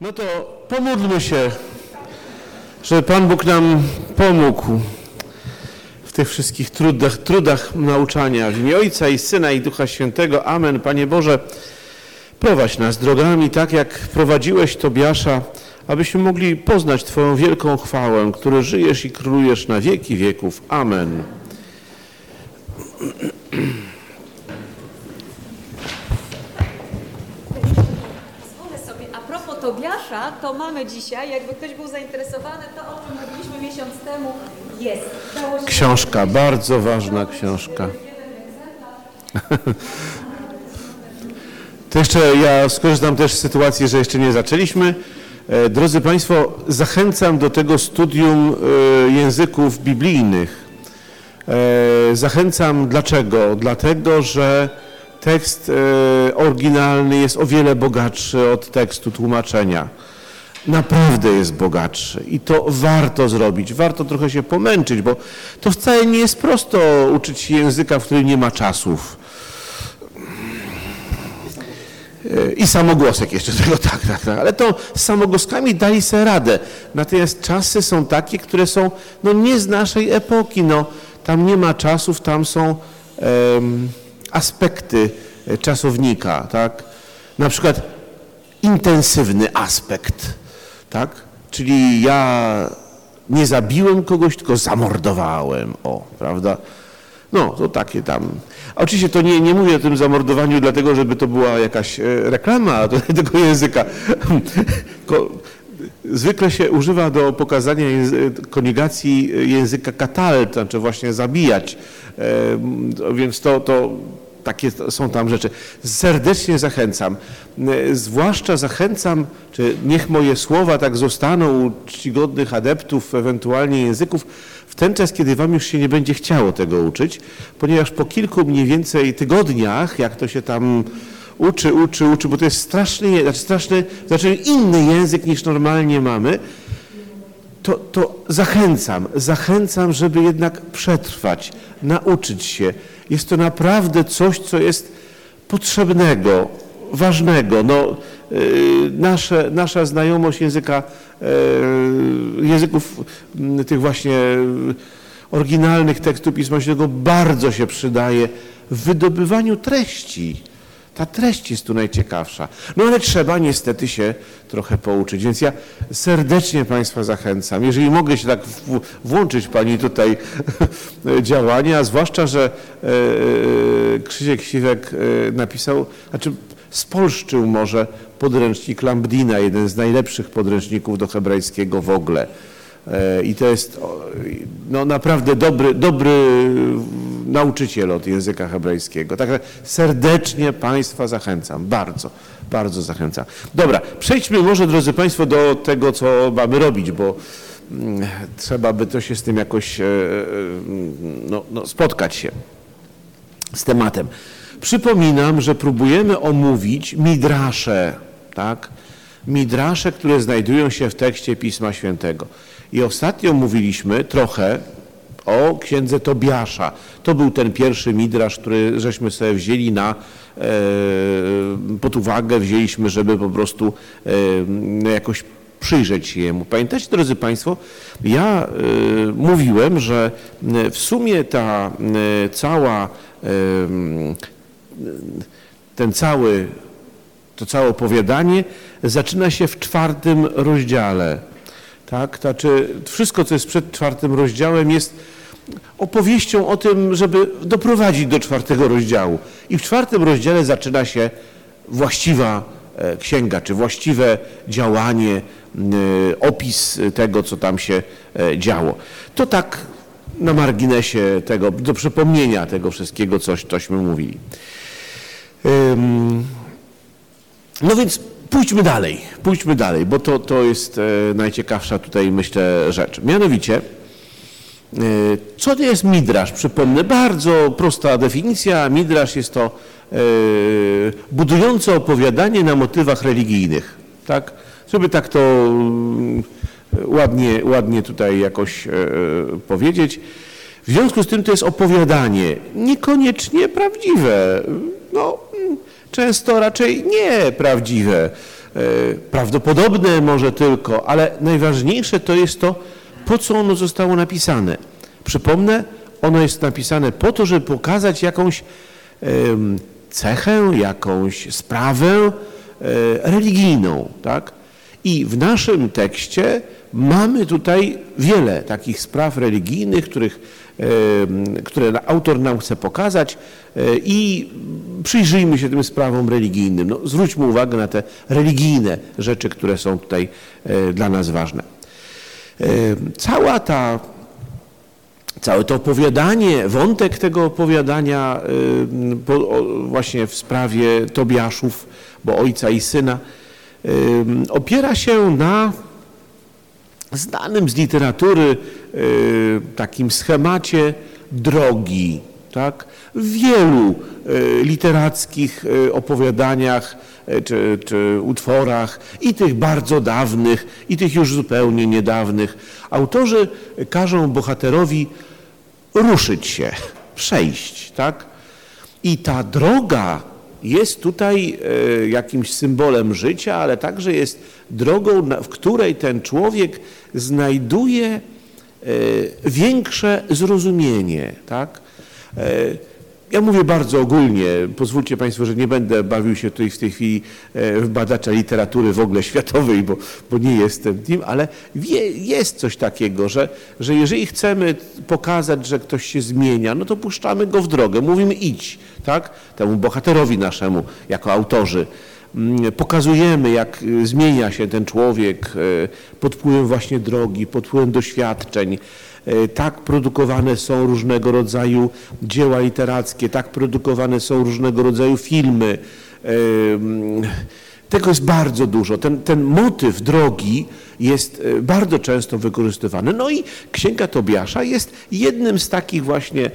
No to pomódlmy się, żeby Pan Bóg nam pomógł w tych wszystkich trudach, trudach nauczania. W imię Ojca i Syna i Ducha Świętego. Amen. Panie Boże, prowadź nas drogami tak, jak prowadziłeś Tobiasza, abyśmy mogli poznać Twoją wielką chwałę, który żyjesz i królujesz na wieki wieków. Amen. Pozwolę sobie, a propos Tobiasza, to mamy dzisiaj, jakby ktoś był zainteresowany, to o czym mówiliśmy miesiąc temu, jest. Książka, bardzo ważna książka. To jeszcze ja skorzystam też z sytuacji, że jeszcze nie zaczęliśmy. E, Drodzy Państwo, zachęcam do tego studium e, języków biblijnych. E, Zachęcam dlaczego? Dlatego, że tekst oryginalny jest o wiele bogatszy od tekstu tłumaczenia. Naprawdę jest bogatszy i to warto zrobić, warto trochę się pomęczyć, bo to wcale nie jest prosto uczyć się języka, w którym nie ma czasów. I samogłosek jeszcze tego, tak, tak, tak. Ale to z samogłoskami dali sobie radę. Natomiast czasy są takie, które są no, nie z naszej epoki. No, tam nie ma czasów, tam są em, aspekty e, czasownika, tak? Na przykład intensywny aspekt, tak? Czyli ja nie zabiłem kogoś, tylko zamordowałem, o, prawda? No, to takie tam. Oczywiście to nie, nie mówię o tym zamordowaniu dlatego, żeby to była jakaś e, reklama tego języka. Zwykle się używa do pokazania koniugacji języka katalt, znaczy właśnie zabijać. E, Więc to, to takie są tam rzeczy. Serdecznie zachęcam. E, Zwłaszcza zachęcam, czy niech moje słowa tak zostaną u czcigodnych adeptów ewentualnie języków w ten czas, kiedy wam już się nie będzie chciało tego uczyć, ponieważ po kilku mniej więcej tygodniach, jak to się tam uczy, uczy, uczy, bo to jest straszny, znaczy straszny, znaczy inny język niż normalnie mamy, to, to zachęcam, zachęcam, żeby jednak przetrwać, nauczyć się. Jest to naprawdę coś, co jest potrzebnego, ważnego. No, yy, nasze, nasza znajomość języka, yy, języków mm, tych właśnie yy, oryginalnych tekstów Pisma Świętego bardzo się przydaje w wydobywaniu treści. Ta treść jest tu najciekawsza. No ale trzeba niestety się trochę pouczyć. Więc ja serdecznie Państwa zachęcam. Jeżeli mogę się tak włączyć Pani tutaj działania, zwłaszcza, że e, e, Krzysiek Siwek e, napisał, znaczy spolszczył może podręcznik Lambdina, jeden z najlepszych podręczników do hebrajskiego w ogóle. I to jest no, naprawdę dobry, dobry nauczyciel od języka hebrajskiego. Także serdecznie Państwa zachęcam, bardzo, bardzo zachęcam. Dobra, przejdźmy może, drodzy Państwo, do tego, co mamy robić, bo mm, trzeba by to się z tym jakoś e, e, no, no, spotkać się z tematem. Przypominam, że próbujemy omówić midrasze, tak? Midrasze, które znajdują się w tekście Pisma Świętego. I ostatnio mówiliśmy trochę o księdze Tobiasza. To był ten pierwszy midrasz, który żeśmy sobie wzięli na, e, pod uwagę, wzięliśmy, żeby po prostu e, jakoś przyjrzeć się jemu. Pamiętacie, drodzy Państwo, ja e, mówiłem, że w sumie ta cała, ten cały, to całe opowiadanie zaczyna się w czwartym rozdziale. Tak? Znaczy, wszystko, co jest przed czwartym rozdziałem, jest opowieścią o tym, żeby doprowadzić do czwartego rozdziału. I w czwartym rozdziale zaczyna się właściwa e, księga, czy właściwe działanie, e, opis tego, co tam się e, działo. To tak na marginesie tego, do przypomnienia tego wszystkiego, coś, cośmy mówili. No więc pójdźmy dalej, pójdźmy dalej, bo to, to jest e, najciekawsza tutaj, myślę, rzecz. Mianowicie, e, co to jest midrasz? Przypomnę, bardzo prosta definicja. Midrasz jest to e, budujące opowiadanie na motywach religijnych. Tak? Żeby tak to mm, ładnie, ładnie tutaj jakoś powiedzieć. W związku z tym to jest opowiadanie, niekoniecznie prawdziwe. No, mm, często raczej nieprawdziwe. prawdopodobne może tylko, ale najważniejsze to jest to, po co ono zostało napisane. Przypomnę, ono jest napisane po to, żeby pokazać jakąś cechę, jakąś sprawę e, religijną. Tak? I w naszym tekście mamy tutaj wiele takich spraw religijnych, których, które autor nam chce pokazać e, i przyjrzyjmy się tym sprawom religijnym. No, zwróćmy uwagę na te religijne rzeczy, które są tutaj e, dla nas ważne. Cała ta całe to opowiadanie, wątek tego opowiadania y, właśnie w sprawie Tobiaszów, bo ojca i syna, opiera się na znanym z literatury takim schemacie drogi. Tak? W wielu y, literackich opowiadaniach czy, czy utworach, i tych bardzo dawnych, i tych już zupełnie niedawnych, autorzy każą bohaterowi ruszyć się, przejść, tak? I ta droga jest tutaj e, jakimś symbolem życia, ale także jest drogą, w której ten człowiek znajduje e, większe zrozumienie, tak? E, ja mówię bardzo ogólnie, pozwólcie Państwo, że nie będę bawił się tutaj w tej chwili e, w badacza literatury w ogóle światowej, bo, bo nie jestem tym, ale wie, jest coś takiego, że, że jeżeli chcemy pokazać, że ktoś się zmienia, no to puszczamy go w drogę, mówimy idź, tak? Temu bohaterowi naszemu, jako autorzy. Mm, pokazujemy, jak y, zmienia się ten człowiek e, pod wpływem właśnie drogi, pod wpływem doświadczeń, tak produkowane są różnego rodzaju dzieła literackie, tak produkowane są różnego rodzaju filmy. E, tego jest bardzo dużo. Ten, ten motyw drogi jest e, bardzo często wykorzystywany. No i Księga Tobiasza jest jednym z takich właśnie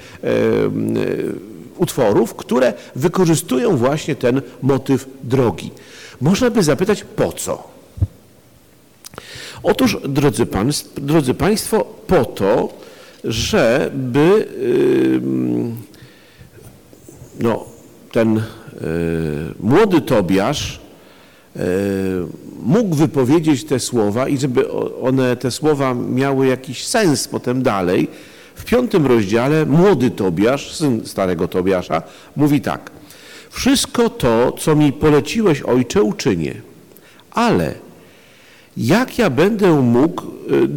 utworów, które wykorzystują właśnie ten motyw drogi. Można by zapytać, po co? Otóż, drodzy, państw, drodzy Państwo, po to, żeby no, ten y, młody Tobiasz y, mógł wypowiedzieć te słowa i żeby one, te słowa miały jakiś sens potem dalej, w piątym rozdziale młody Tobiasz, syn starego Tobiasza, mówi tak. Wszystko to, co mi poleciłeś, ojcze, uczynię, ale jak ja będę mógł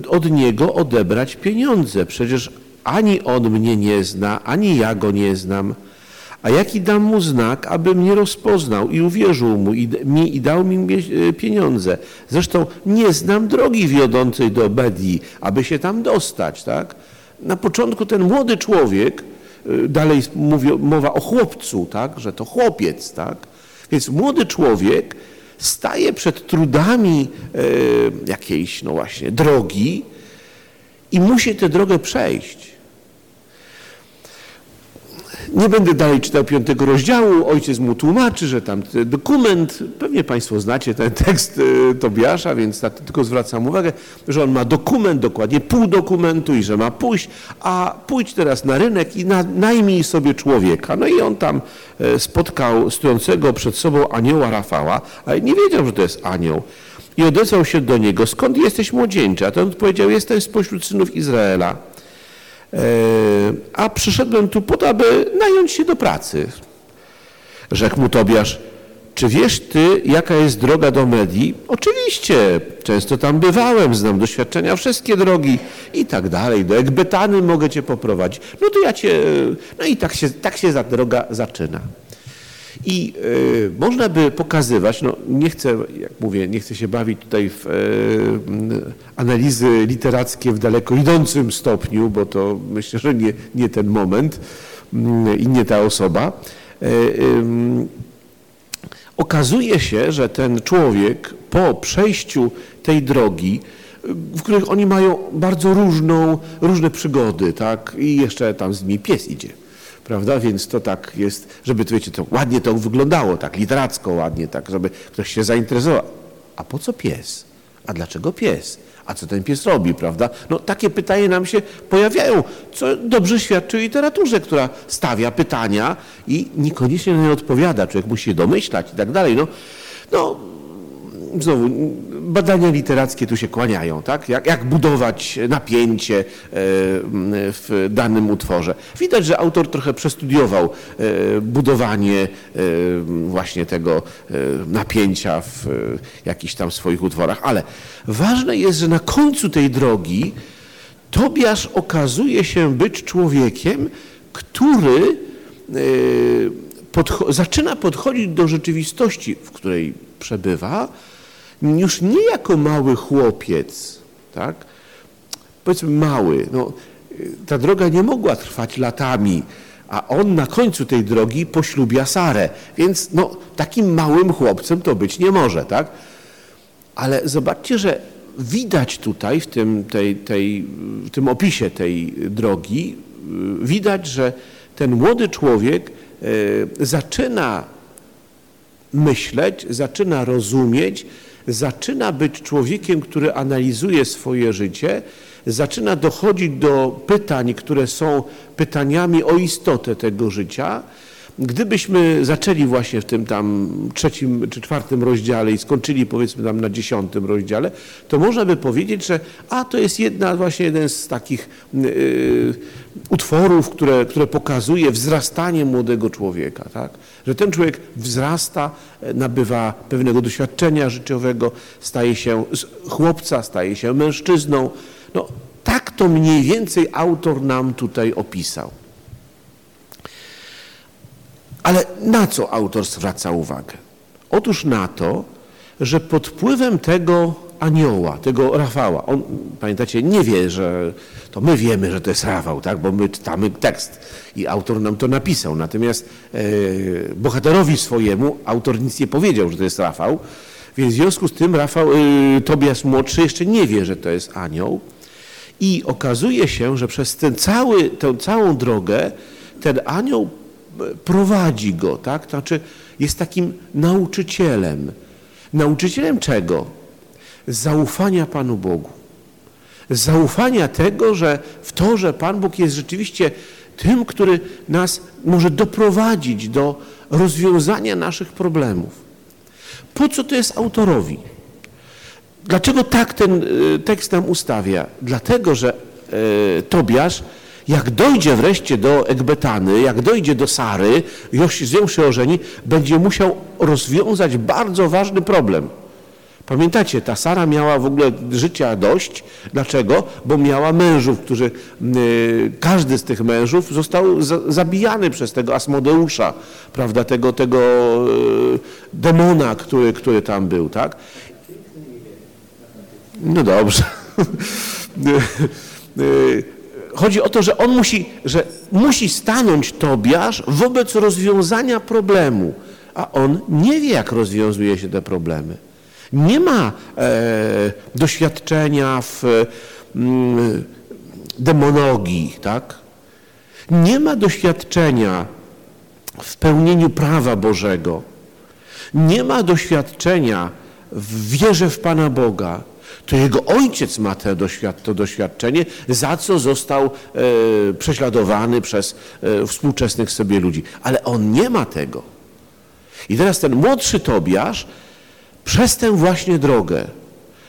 y, od niego odebrać pieniądze? Przecież ani on mnie nie zna, ani ja go nie znam. A jaki dam mu znak, aby mnie rozpoznał i uwierzył mu i, mi, i dał mi y, pieniądze? Zresztą nie znam drogi wiodącej do Bedii, aby się tam dostać. Tak? Na początku ten młody człowiek, y, dalej mówi, mowa o chłopcu, tak? że to chłopiec. Tak? Więc młody człowiek staje przed trudami e, jakiejś, no właśnie, drogi i musi tę drogę przejść. Nie będę dalej czytał piątego rozdziału. Ojciec mu tłumaczy, że tam dokument, pewnie Państwo znacie ten tekst e, Tobiasza, więc to tylko zwracam uwagę, że on ma dokument, dokładnie pół dokumentu i że ma pójść, a pójdź teraz na rynek i na, sobie człowieka. No i on tam e, spotkał stojącego przed sobą anioła Rafała, ale nie wiedział, że to jest anioł. I odezwał się do niego, skąd jesteś młodzieńczy? A ten odpowiedział, jestem spośród synów Izraela. E, a przyszedłem tu po to, aby nająć się do pracy. Rzekł mu Tobiasz, czy wiesz ty, jaka jest droga do Medii? Oczywiście, często tam bywałem, znam doświadczenia, wszystkie drogi i tak dalej. Do Ekbetany mogę cię poprowadzić. No to ja cię, no i tak się, tak się ta droga zaczyna. I y, można by pokazywać, no nie chcę, jak mówię, nie chcę się bawić tutaj w y, analizy literackie w daleko idącym stopniu, bo to myślę, że nie, nie ten moment y, i nie ta osoba. Okazuje się, że ten człowiek po przejściu tej drogi, w których oni mają bardzo różną, różne przygody, tak? I jeszcze tam z nimi pies idzie prawda? Więc to tak jest, żeby to wiecie, to ładnie to wyglądało, tak literacko ładnie, tak, żeby ktoś się zainteresował. A po co pies? A dlaczego pies? A co ten pies robi, prawda? No takie pytania nam się pojawiają, co dobrze świadczy o literaturze, która stawia pytania i niekoniecznie na nie odpowiada. Człowiek musi się domyślać i tak dalej. No, no znowu, badania literackie tu się kłaniają, tak? Jak, jak budować napięcie e, w danym utworze. Widać, że autor trochę przestudiował e, budowanie e, właśnie tego napięcia w jakichś tam swoich utworach, ale ważne jest, że na końcu tej drogi Tobiasz okazuje się być człowiekiem, który podcho zaczyna podchodzić do rzeczywistości, w której przebywa, już nie jako mały chłopiec, tak? Powiedzmy mały, no, ta droga nie mogła trwać latami, a on na końcu tej drogi poślubia Sarę, więc no, takim małym chłopcem to być nie może, tak? Ale zobaczcie, że widać tutaj w tym, tej, tej, w tym opisie tej drogi, widać, że ten młody człowiek e, zaczyna myśleć, zaczyna rozumieć, zaczyna być człowiekiem, który analizuje swoje życie, zaczyna dochodzić do pytań, które są pytaniami o istotę tego życia. Gdybyśmy zaczęli właśnie w tym tam trzecim czy czwartym rozdziale i skończyli powiedzmy tam na dziesiątym rozdziale, to można by powiedzieć, że a to jest jedna, właśnie jeden z takich yy, utworów, które, które pokazuje wzrastanie młodego człowieka, tak? Że ten człowiek wzrasta, e, nabywa pewnego doświadczenia życiowego, staje się chłopca, staje się mężczyzną. No, tak to mniej więcej autor nam tutaj opisał. Ale na co autor zwraca uwagę? Otóż na to, że pod wpływem tego anioła, tego Rafała. On, pamiętacie, nie wie, że to my wiemy, że to jest Rafał, tak? bo my czytamy tekst i autor nam to napisał. Natomiast e, bohaterowi swojemu autor nic nie powiedział, że to jest Rafał, więc w związku z tym Rafał, e, Tobias młodszy jeszcze nie wie, że to jest anioł i okazuje się, że przez ten cały, tę całą drogę ten anioł e, prowadzi go, tak? Znaczy jest takim nauczycielem. Nauczycielem czego? Zaufania Panu Bogu. Zaufania tego, że w to, że Pan Bóg jest rzeczywiście tym, który nas może doprowadzić do rozwiązania naszych problemów. Po co to jest autorowi? Dlaczego tak ten e, tekst nam ustawia? Dlatego, że e, Tobiasz, jak dojdzie wreszcie do Ekbetany, jak dojdzie do Sary, już z nią się ożeni, będzie musiał rozwiązać bardzo ważny problem – Pamiętacie, ta Sara miała w ogóle życia dość. Dlaczego? Bo miała mężów, którzy, y, każdy z tych mężów został zabijany przez tego Asmodeusza, prawda, tego, tego y, demona, który, który tam był, tak? No dobrze. Y, chodzi o to, że on musi, że musi stanąć Tobiasz wobec rozwiązania problemu, a on nie wie, jak rozwiązuje się te problemy nie ma e, doświadczenia w mm, demonologii, tak? Nie ma doświadczenia w pełnieniu prawa Bożego. Nie ma doświadczenia w wierze w Pana Boga. To jego ojciec ma to, to doświadczenie, za co został e, prześladowany przez e, współczesnych sobie ludzi. Ale on nie ma tego. I teraz ten młodszy Tobiasz przez tę właśnie drogę,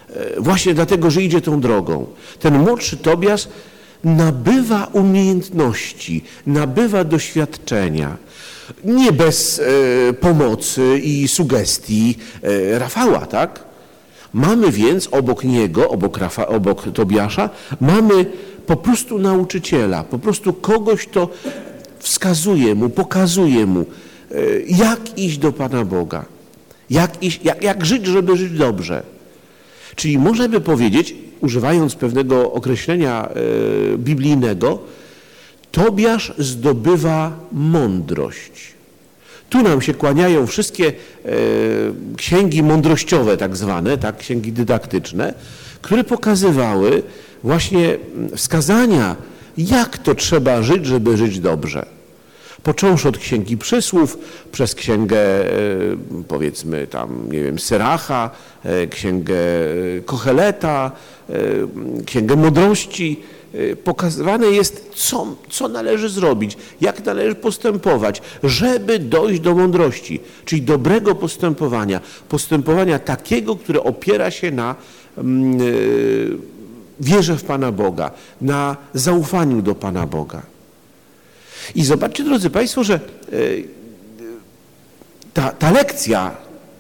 e, właśnie dlatego, że idzie tą drogą, ten młodszy Tobias nabywa umiejętności, nabywa doświadczenia. Nie bez e, pomocy i sugestii e, Rafała, tak? Mamy więc obok niego, obok, Rafa, obok Tobiasza, mamy po prostu nauczyciela, po prostu kogoś, kto wskazuje mu, pokazuje mu, e, jak iść do Pana Boga. Jak, iść, jak, jak żyć, żeby żyć dobrze. Czyli można by powiedzieć, używając pewnego określenia e, biblijnego, Tobiasz zdobywa mądrość. Tu nam się kłaniają wszystkie e, księgi mądrościowe, tak zwane, tak, księgi dydaktyczne, które pokazywały właśnie wskazania, jak to trzeba żyć, żeby żyć dobrze. Począwszy od Księgi Przysłów, przez Księgę e, powiedzmy tam, nie wiem, Syracha, e, Księgę Kocheleta, e, Księgę Mądrości, pokazywane jest, co, co należy zrobić, jak należy postępować, żeby dojść do mądrości, czyli dobrego postępowania, postępowania takiego, które opiera się na mm, wierze w Pana Boga, na zaufaniu do Pana Boga. I zobaczcie, drodzy Państwo, że y, ta, ta lekcja,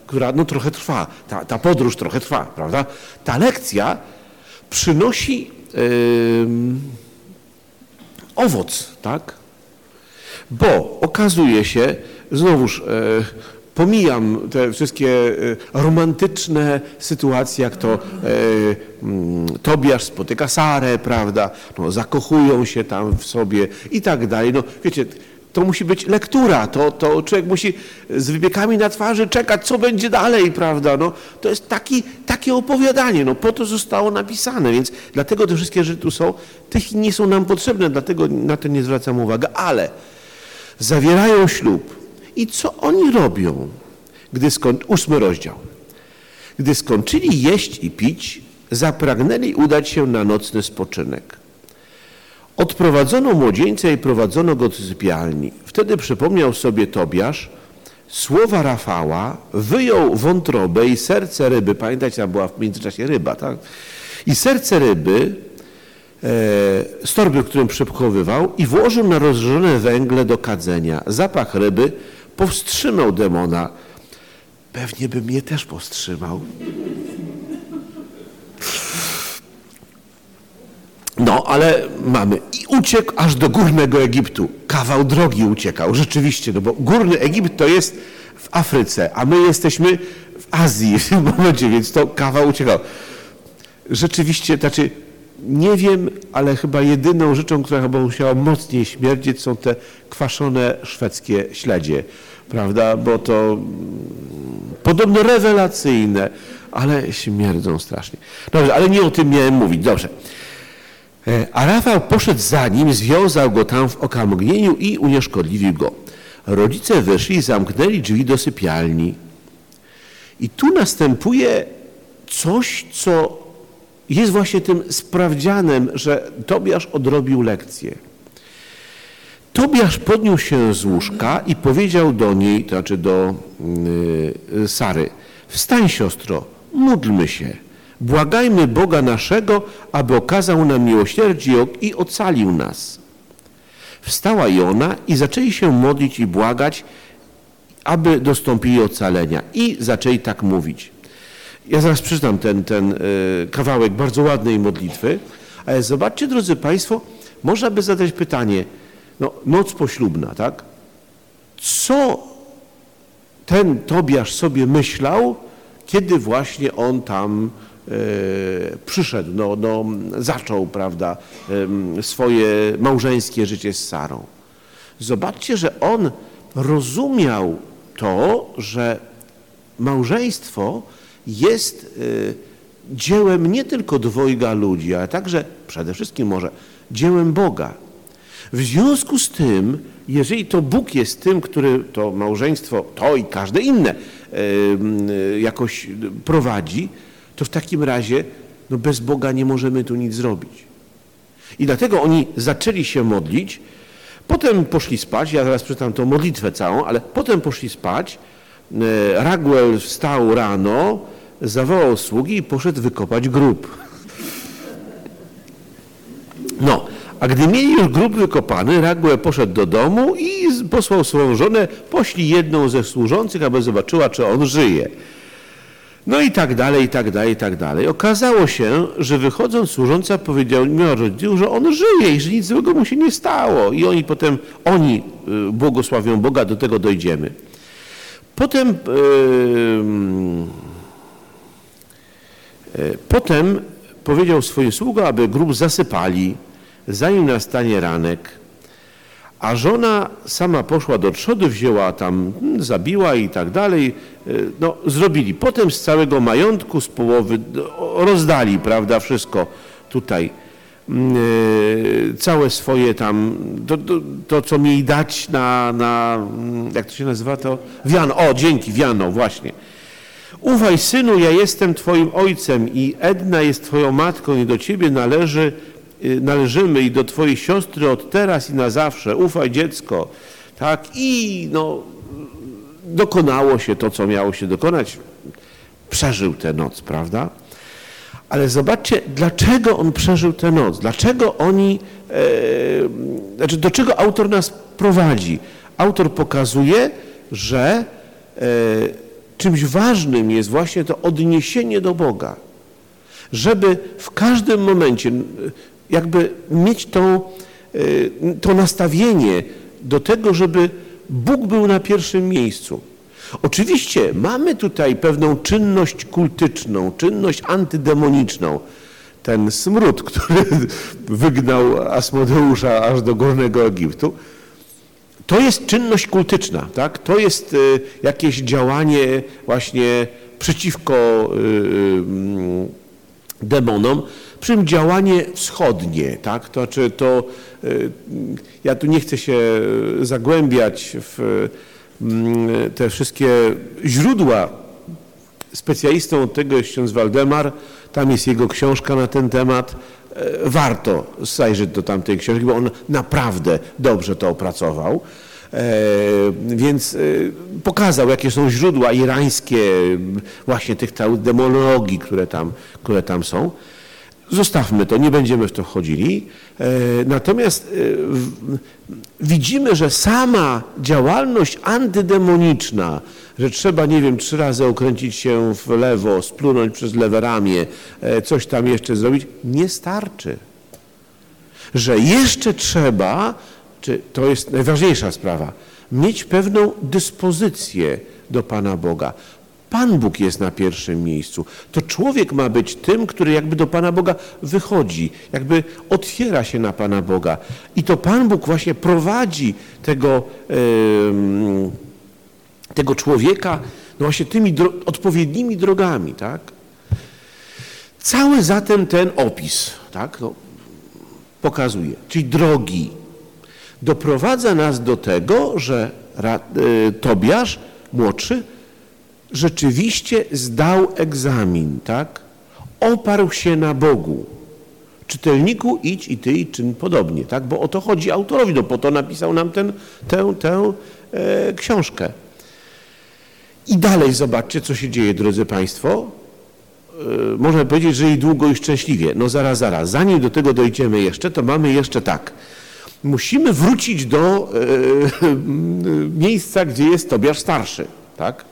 która no trochę trwa, ta, ta podróż trochę trwa, prawda? Ta lekcja przynosi owoc, tak? Bo okazuje się, znowuż e, pomijam te wszystkie e, romantyczne sytuacje, jak to e, mm, Tobiasz spotyka Sarę, prawda? No, zakochują się tam w sobie i tak dalej. No, wiecie, to musi być lektura, to, to człowiek musi z wybiekami na twarzy czekać, co będzie dalej, prawda? No, to jest taki, takie opowiadanie, no po to zostało napisane, więc dlatego te wszystkie rzeczy tu są, te nie są nam potrzebne, dlatego na to nie zwracam uwagi, ale zawierają ślub i co oni robią, gdy skończy, ósmy rozdział, gdy skończyli jeść i pić, zapragnęli udać się na nocny spoczynek. Odprowadzono młodzieńca i prowadzono go do sypialni. Wtedy przypomniał sobie Tobiasz słowa Rafała, wyjął wątrobę i serce ryby. Pamiętajcie, tam była w międzyczasie ryba, tak? I serce ryby e, z torby, którym przepchowywał i włożył na rozżone węgle do kadzenia. Zapach ryby powstrzymał demona. Pewnie by mnie też powstrzymał. No, ale mamy. I uciekł aż do górnego Egiptu. Kawał drogi uciekał, rzeczywiście, no bo górny Egipt to jest w Afryce, a my jesteśmy w Azji w tym momencie, więc to kawał uciekał. Rzeczywiście, znaczy, nie wiem, ale chyba jedyną rzeczą, która chyba musiała mocniej śmierdzieć, są te kwaszone szwedzkie śledzie, prawda? Bo to mm, podobno rewelacyjne, ale śmierdzą strasznie. Dobrze, ale nie o tym miałem mówić. Dobrze. E, a Rafał poszedł za nim, związał go tam w okamgnieniu i unieszkodliwił go. Rodzice wyszli i zamknęli drzwi do sypialni. I tu następuje coś, co jest właśnie tym sprawdzianem, że Tobiasz odrobił lekcję. Tobiasz podniósł się z łóżka i powiedział do niej, to znaczy do yy, Sary, wstań siostro, módlmy się. Błagajmy Boga naszego, aby okazał nam miłosierdzie i ocalił nas. Wstała i ona i zaczęli się modlić i błagać, aby dostąpili ocalenia. I zaczęli tak mówić. Ja zaraz przeczytam ten, ten e, kawałek bardzo ładnej modlitwy, ale zobaczcie, drodzy Państwo, można by zadać pytanie, no, noc poślubna, tak? Co ten Tobiasz sobie myślał, kiedy właśnie on tam E, przyszedł, no, no, zaczął prawda, swoje małżeńskie życie z Sarą. Zobaczcie, że on rozumiał to, że małżeństwo jest e, dziełem nie tylko dwojga ludzi, ale także przede wszystkim może dziełem Boga. W związku z tym, jeżeli to Bóg jest tym, który to małżeństwo, to i każde inne jakoś prowadzi, to w takim razie no bez Boga nie możemy tu nic zrobić. I dlatego oni zaczęli się modlić, potem poszli spać, ja zaraz przeczytam tą modlitwę całą, ale potem poszli spać, Raguel wstał rano, zawołał sługi i poszedł wykopać grób. No, a gdy mieli już grób wykopany, Raguel poszedł do domu i posłał swoją żonę, pośli jedną ze służących, aby zobaczyła, czy on żyje. No i tak dalej, i tak dalej, i tak dalej. Okazało się, że wychodząc służąca powiedział rodzicu, że on żyje i że nic złego mu się nie stało. I oni potem, oni y, błogosławią Boga, do tego dojdziemy. Potem, yy, potem powiedział swoim sługom, aby grób zasypali, zanim nastanie ranek. A żona sama poszła do trzody, wzięła tam, hmm, zabiła i tak dalej. E, no, zrobili. Potem z całego majątku, z połowy rozdali, prawda, wszystko tutaj. Mm, e, całe swoje tam, to, to, to, co mieli dać na, na, mm, jak to się nazywa to? Wiano, o dzięki, wiano, właśnie. Ufaj synu, ja jestem twoim ojcem i Edna jest twoją matką i do ciebie należy y, należymy i do Twojej siostry od teraz i na zawsze, ufaj dziecko, tak, i no, dokonało się to, co miało się dokonać, przeżył tę noc, prawda? Ale zobaczcie, dlaczego on przeżył tę noc, dlaczego oni, e, znaczy do czego autor nas prowadzi. Autor pokazuje, że e, czymś ważnym jest właśnie to odniesienie do Boga, żeby w każdym momencie jakby mieć tą, e, to nastawienie do tego, żeby Bóg był na pierwszym miejscu. Oczywiście mamy tutaj pewną czynność kultyczną, czynność antydemoniczną. Ten smród, który wygnał Asmodeusza aż do Górnego Egiptu, to jest czynność kultyczna, tak? to jest y, jakieś działanie właśnie przeciwko y, y, demonom, przy czym działanie wschodnie, tak? to znaczy to, ja tu nie chcę się zagłębiać w Mm, te wszystkie źródła. Specjalistą od tego jest ksiądz Waldemar, tam jest jego książka na ten temat. E, warto zajrzeć do tamtej książki, bo on naprawdę dobrze to opracował. E, więc e, pokazał, jakie są źródła irańskie właśnie tych demonologii, które tam, które tam są. Zostawmy to, nie będziemy w to wchodzili. Natomiast widzimy, że sama działalność antydemoniczna, że trzeba, nie wiem, trzy razy okręcić się w lewo, splunąć przez lewe ramię, e, coś tam jeszcze zrobić, nie starczy. Że jeszcze trzeba, czy to jest najważniejsza sprawa, mieć pewną dyspozycję do Pana Boga. Pan Bóg jest na pierwszym miejscu. To człowiek ma być tym, który jakby do Pana Boga wychodzi, jakby otwiera się na Pana Boga. I to Pan Bóg właśnie prowadzi tego, yy, tego człowieka no właśnie tymi dro odpowiednimi drogami. Tak? Cały zatem ten opis tak, no, pokazuje, czyli drogi, doprowadza nas do tego, że yy, Tobiasz młodszy rzeczywiście zdał egzamin, tak? Oparł się na Bogu. Czytelniku idź i ty i czyn podobnie, tak? Bo o to chodzi autorowi, no po to napisał nam ten, tę, tę e, książkę. I dalej zobaczcie, co się dzieje, drodzy Państwo. E, można powiedzieć, że i długo i szczęśliwie. No zaraz, zaraz. Zanim do tego dojdziemy jeszcze, to mamy jeszcze tak. Musimy wrócić do e, miejsca, gdzie jest Tobiasz starszy, tak?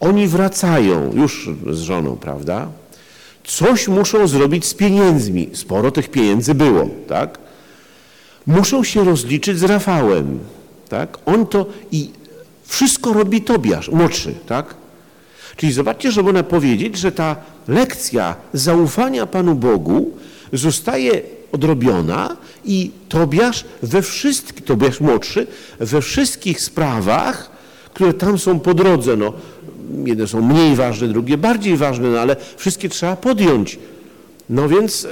Oni wracają już z żoną, prawda? Coś muszą zrobić z pieniędzmi. Sporo tych pieniędzy było, tak? Muszą się rozliczyć z Rafałem, tak? On to i wszystko robi Tobiasz, młodszy, tak? Czyli zobaczcie, że można powiedzieć, że ta lekcja zaufania Panu Bogu zostaje odrobiona i Tobiasz we wszystkich, Tobiasz młodszy, we wszystkich sprawach, które tam są po drodze, no, jedne są mniej ważne, drugie bardziej ważne, no ale wszystkie trzeba podjąć. No więc yy,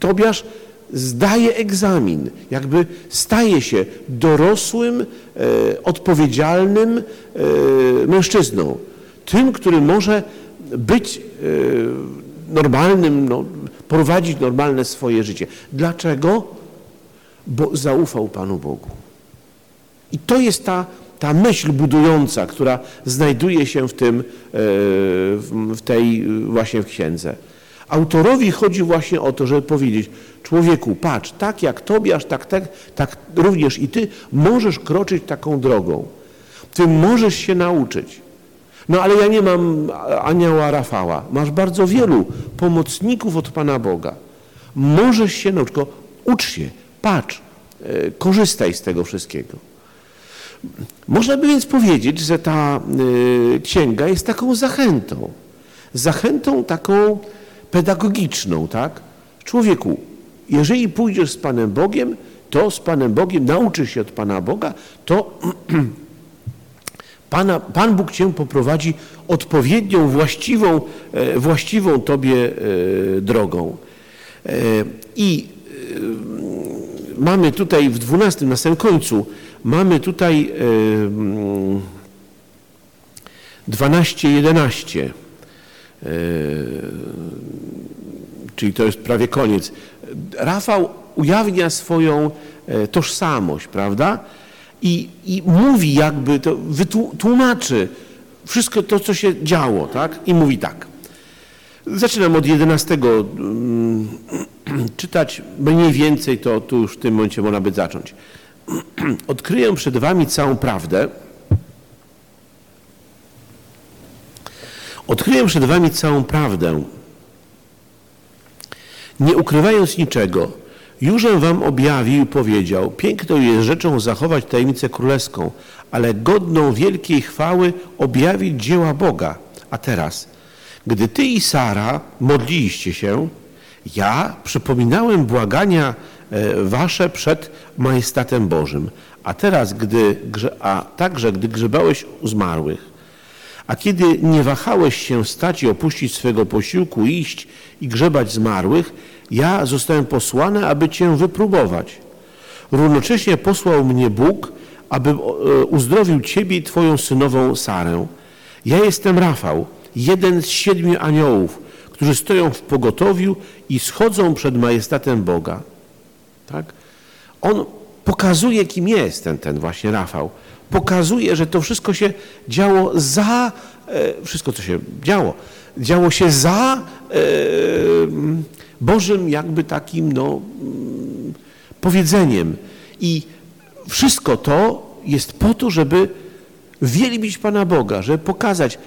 Tobiasz zdaje egzamin, jakby staje się dorosłym, yy, odpowiedzialnym yy, mężczyzną. Tym, który może być normalnym, no, prowadzić normalne swoje życie. Dlaczego? Bo zaufał Panu Bogu. I to jest ta ta myśl budująca, która znajduje się w, tym, e, w tej właśnie w księdze. Autorowi chodzi właśnie o to, żeby powiedzieć, człowieku, patrz, tak jak Tobiasz, tak, tak, tak również i ty możesz kroczyć taką drogą. Ty możesz się nauczyć. No ale ja nie mam anioła Rafała. Masz bardzo wielu pomocników od Pana Boga. Możesz się nauczyć, tylko ucz się, patrz, e, korzystaj z tego wszystkiego. Można by więc powiedzieć, że ta y, księga jest taką zachętą. Zachętą taką pedagogiczną, tak? Człowieku, jeżeli pójdziesz z Panem Bogiem, to z Panem Bogiem nauczysz się od Pana Boga, to Pana, Pan Bóg Cię poprowadzi odpowiednią, właściwą, e, właściwą Tobie e, drogą. E, I mamy tutaj w 12, na samym końcu, mamy tutaj 12, 11, czyli to jest prawie koniec. Rafał ujawnia swoją e, tożsamość, prawda? I, i mówi jakby, to wytłumaczy wszystko to, co się działo, tak? I mówi tak. Zaczynam od 11 mm, czytać mniej więcej, to tu już w tym momencie można by zacząć. Odkryję przed wami całą prawdę. Odkryję przed wami całą prawdę, nie ukrywając niczego. Jużem wam objawił i powiedział, piękną jest rzeczą zachować tajemnicę królewską, ale godną wielkiej chwały objawić dzieła Boga. A teraz, gdy ty i Sara modliliście się, ja przypominałem błagania e, wasze przed majestatem Bożym. A teraz, gdy, a także gdy grzebałeś u zmarłych, a kiedy nie wahałeś się stać i opuścić swego posiłku, iść i grzebać zmarłych, ja zostałem posłany, aby Cię wypróbować. Równocześnie posłał mnie Bóg, aby e, uzdrowił Ciebie i Twoją synową Sarę. Ja jestem Rafał, jeden z siedmiu aniołów, którzy stoją w pogotowiu i schodzą przed majestatem Boga. Tak? On pokazuje, kim jest ten, ten właśnie Rafał. Pokazuje, że to wszystko się działo za, e, wszystko co się działo, działo się za e, Bożym jakby takim no, mm, powiedzeniem. I wszystko to jest po to, żeby wielbić Pana Boga, żeby pokazać,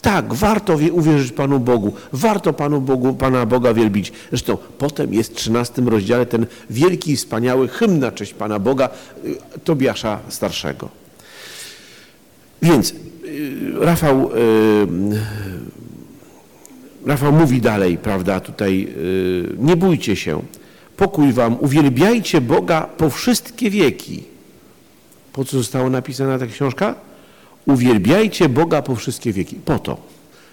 tak, warto uwierzyć Panu Bogu, warto Panu Bogu, Pana Boga wielbić. Zresztą potem jest w 13 rozdziale ten wielki, wspaniały hymn na cześć Pana Boga y, Tobiasza Starszego. Więc y, Rafał, y, Rafał mówi dalej, prawda, tutaj, nie bójcie się, pokój wam, uwielbiajcie Boga po wszystkie wieki. Po co została napisana ta książka? Uwielbiajcie Boga po wszystkie wieki. Po to,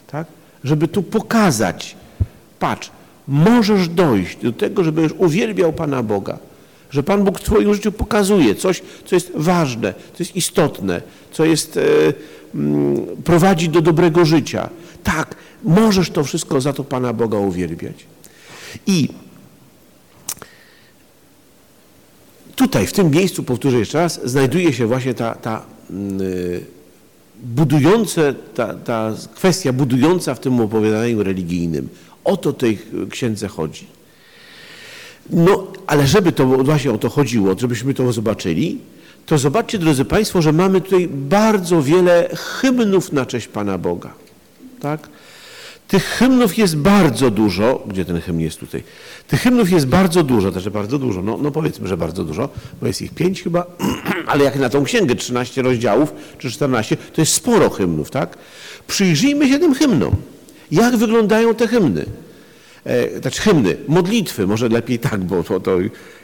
tak? żeby tu pokazać, patrz, możesz dojść do tego, żebyś uwielbiał Pana Boga. Że Pan Bóg w Twoim życiu pokazuje coś, co jest ważne, co jest istotne, co jest, e, mm, prowadzi do dobrego życia. Tak, możesz to wszystko za to Pana Boga uwielbiać. I tutaj, w tym miejscu, powtórzę jeszcze raz, znajduje się właśnie ta, ta yy, budujące, ta, ta kwestia budująca w tym opowiadaniu religijnym. O to tej księdze chodzi. No, ale żeby to właśnie o to chodziło, żebyśmy to zobaczyli, to zobaczcie, drodzy Państwo, że mamy tutaj bardzo wiele hymnów na cześć Pana Boga. Tak? Tych hymnów jest bardzo dużo. Gdzie ten hymn jest tutaj? Tych hymnów jest bardzo dużo, też bardzo dużo. No, no powiedzmy, że bardzo dużo, bo jest ich pięć chyba, ale jak na tą księgę 13 rozdziałów czy 14, to jest sporo hymnów, tak? Przyjrzyjmy się tym hymnom. Jak wyglądają te hymny? E, znaczy hymny, modlitwy, może lepiej tak, bo to, to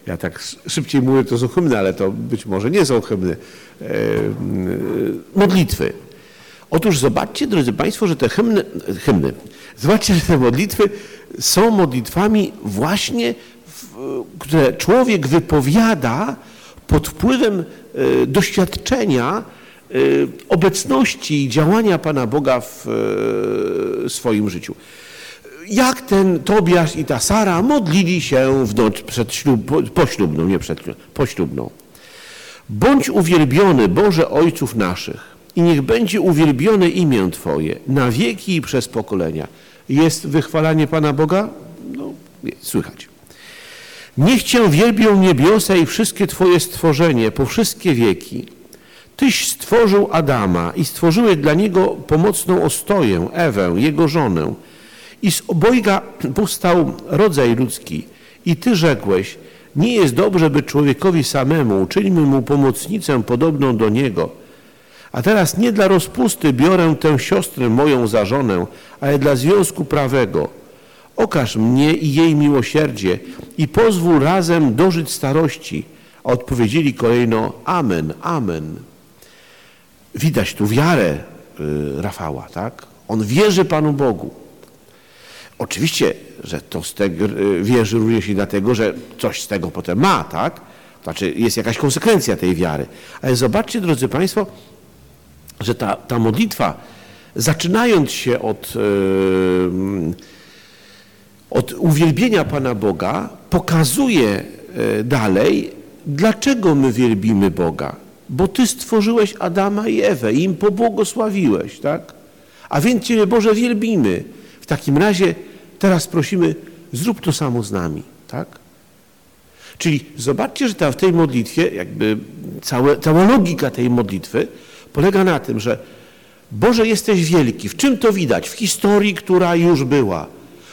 ja tak szybciej mówię, to są hymny, ale to być może nie są hymny. E, modlitwy. Otóż zobaczcie, drodzy Państwo, że te hymny, hymny, zobaczcie, że te modlitwy są modlitwami właśnie, które człowiek wypowiada pod wpływem e, doświadczenia obecności i działania Pana Boga w swoim życiu. Jak ten Tobiasz i ta Sara modlili się w noc przed ślub, poślubną, nie przed poślubną. Bądź uwielbiony Boże Ojców naszych, i niech będzie uwielbione imię Twoje na wieki i przez pokolenia. Jest wychwalanie Pana Boga? No, słychać. Niech Cię wielbią niebiosa i wszystkie Twoje stworzenie po wszystkie wieki. Tyś stworzył Adama i stworzyłeś dla niego pomocną ostoję, Ewę, jego żonę. I z obojga powstał rodzaj ludzki. I Ty rzekłeś, nie jest dobrze, by człowiekowi samemu, uczyńmy mu pomocnicę podobną do niego a teraz nie dla rozpusty biorę tę siostrę moją za żonę, ale dla związku prawego. Okaż mnie i jej miłosierdzie i pozwól razem dożyć starości. A odpowiedzieli kolejno Amen, Amen. Widać tu wiarę y, Rafała, tak? On wierzy Panu Bogu. Oczywiście, że to z y, wierzy również i dlatego, że coś z tego potem ma, tak? Znaczy jest jakaś konsekwencja tej wiary. Ale zobaczcie, drodzy Państwo, że ta, ta modlitwa, zaczynając się od, od uwielbienia Pana Boga pokazuje e, dalej, dlaczego my wielbimy Boga. Bo Ty stworzyłeś Adama i Ewę i im pobłogosławiłeś, tak? A więc Ciebie Boże wielbimy. W takim razie teraz prosimy, zrób to samo z nami, tak? Czyli zobaczcie, że ta, w tej modlitwie, jakby całe, cała logika tej modlitwy polega na tym, że Boże jesteś wielki. W czym to widać? W historii, która już była.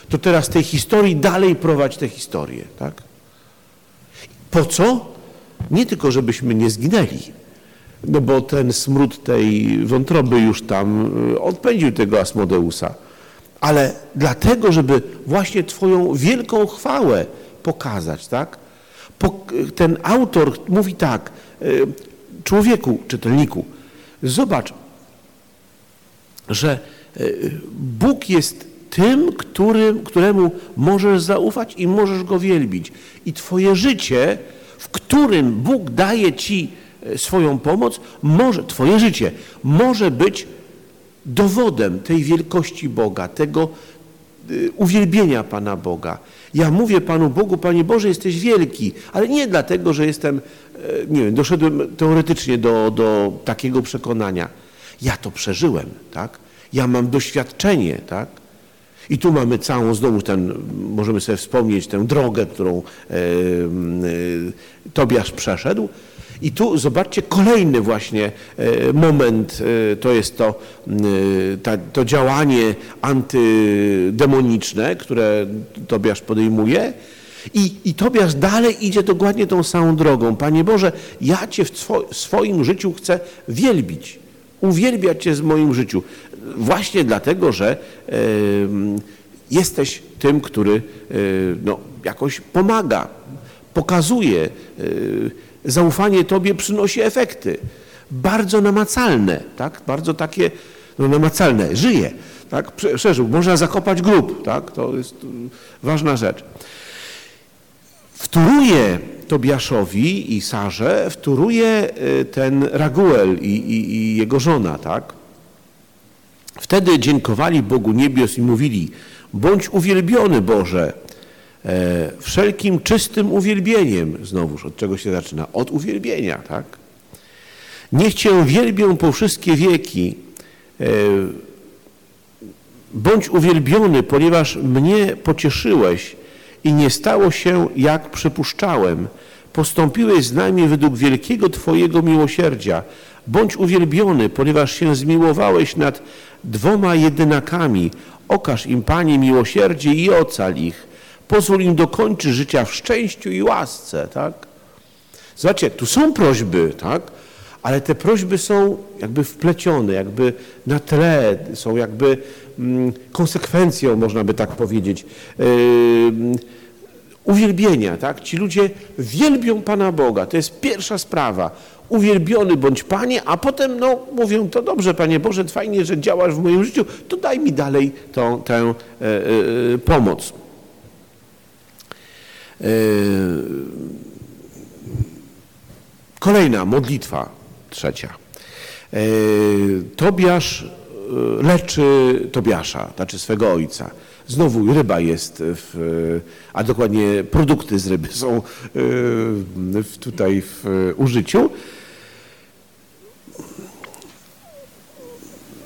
To teraz tej historii dalej prowadź tę historię, tak? Po co? Nie tylko, żebyśmy nie zginęli, no bo ten smród tej wątroby już tam y, odpędził tego Asmodeusa, ale dlatego, żeby właśnie Twoją wielką chwałę pokazać, tak? Ten autor mówi tak, y, człowieku, czytelniku, zobacz, że y, Bóg jest tym, którym, któremu możesz zaufać i możesz go wielbić. I Twoje życie, w którym Bóg daje Ci e, swoją pomoc, może, Twoje życie może być dowodem tej wielkości Boga, tego e, uwielbienia Pana Boga. Ja mówię Panu Bogu, Panie Boże, jesteś wielki, ale nie dlatego, że jestem, e, nie wiem, doszedłem teoretycznie do, do takiego przekonania. Ja to przeżyłem, tak? Ja mam doświadczenie, tak? I tu mamy całą, znowu ten, możemy sobie wspomnieć tę drogę, którą e, e, Tobiasz przeszedł. I tu zobaczcie kolejny właśnie e, moment, e, to jest to, ta, to działanie antydemoniczne, które Tobiasz podejmuje. I, I Tobiasz dalej idzie dokładnie tą samą drogą. Panie Boże, ja Cię w swoim życiu chcę wielbić, uwielbiać Cię w moim życiu. Właśnie dlatego, że jesteś tym, który e, no, jakoś pomaga, pokazuje. E, zaufanie Tobie przynosi efekty. Bardzo namacalne, tak? bardzo takie no, namacalne. Żyje, tak? przeżył. Można zakopać grób, tak? to jest ważna rzecz. Wtóruje Tobiaszowi i Sarze, wtóruje e, ten Raguel i, i, i jego żona, tak? Wtedy dziękowali Bogu niebios i mówili, bądź uwielbiony Boże, wszelkim czystym uwielbieniem, znowuż od czego się zaczyna? Od uwielbienia, tak? Niech Cię wielbią po wszystkie wieki, e, bądź uwielbiony, ponieważ mnie pocieszyłeś i nie stało się, jak przypuszczałem. Postąpiłeś z nami według wielkiego Twojego miłosierdzia. Bądź uwielbiony, ponieważ się zmiłowałeś nad dwoma jedynakami. Okaż im, Panie, miłosierdzie i ocal ich. Pozwól im dokończyć życia w szczęściu i łasce, tak? Zobaczcie, tu są prośby, tak? Ale te prośby są jakby wplecione, jakby na tle, są jakby mm, konsekwencją, można by tak powiedzieć, yy, uwielbienia, tak? Ci ludzie wielbią Pana Boga, to jest pierwsza sprawa uwielbiony bądź Panie, a potem no, mówią, to dobrze Panie Boże, fajnie, że działasz w moim życiu, to daj mi dalej tą, tę e, e, pomoc. E, kolejna modlitwa, trzecia. E, Tobiasz e, leczy Tobiasza, znaczy swego ojca. Znowu ryba jest, w, a dokładnie produkty z ryby są tutaj w użyciu.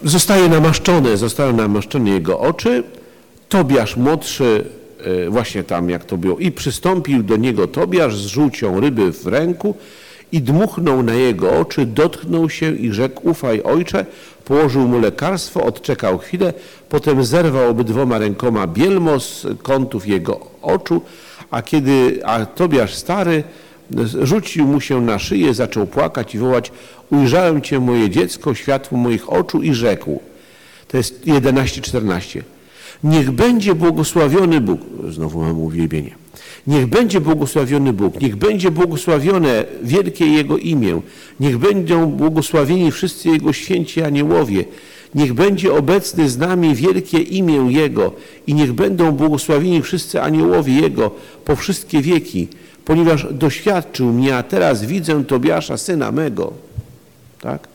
Zostaje namaszczone, zostały namaszczone jego oczy. Tobiasz młodszy, właśnie tam jak to było, i przystąpił do niego Tobiasz z żółcią ryby w ręku i dmuchnął na jego oczy, dotknął się i rzekł, ufaj ojcze, położył mu lekarstwo, odczekał chwilę, potem zerwał obydwoma rękoma bielmo z kątów jego oczu, a kiedy a Tobiasz stary rzucił mu się na szyję, zaczął płakać i wołać, ujrzałem Cię, moje dziecko, światło moich oczu i rzekł. To jest 11-14. Niech będzie błogosławiony Bóg. Znowu mamy uwielbienie. Niech będzie błogosławiony Bóg, niech będzie błogosławione wielkie Jego imię, niech będą błogosławieni wszyscy Jego święci aniołowie, niech będzie obecny z nami wielkie imię Jego i niech będą błogosławieni wszyscy aniołowie Jego po wszystkie wieki, ponieważ doświadczył mnie, a teraz widzę Tobiasza, syna mego. Tak?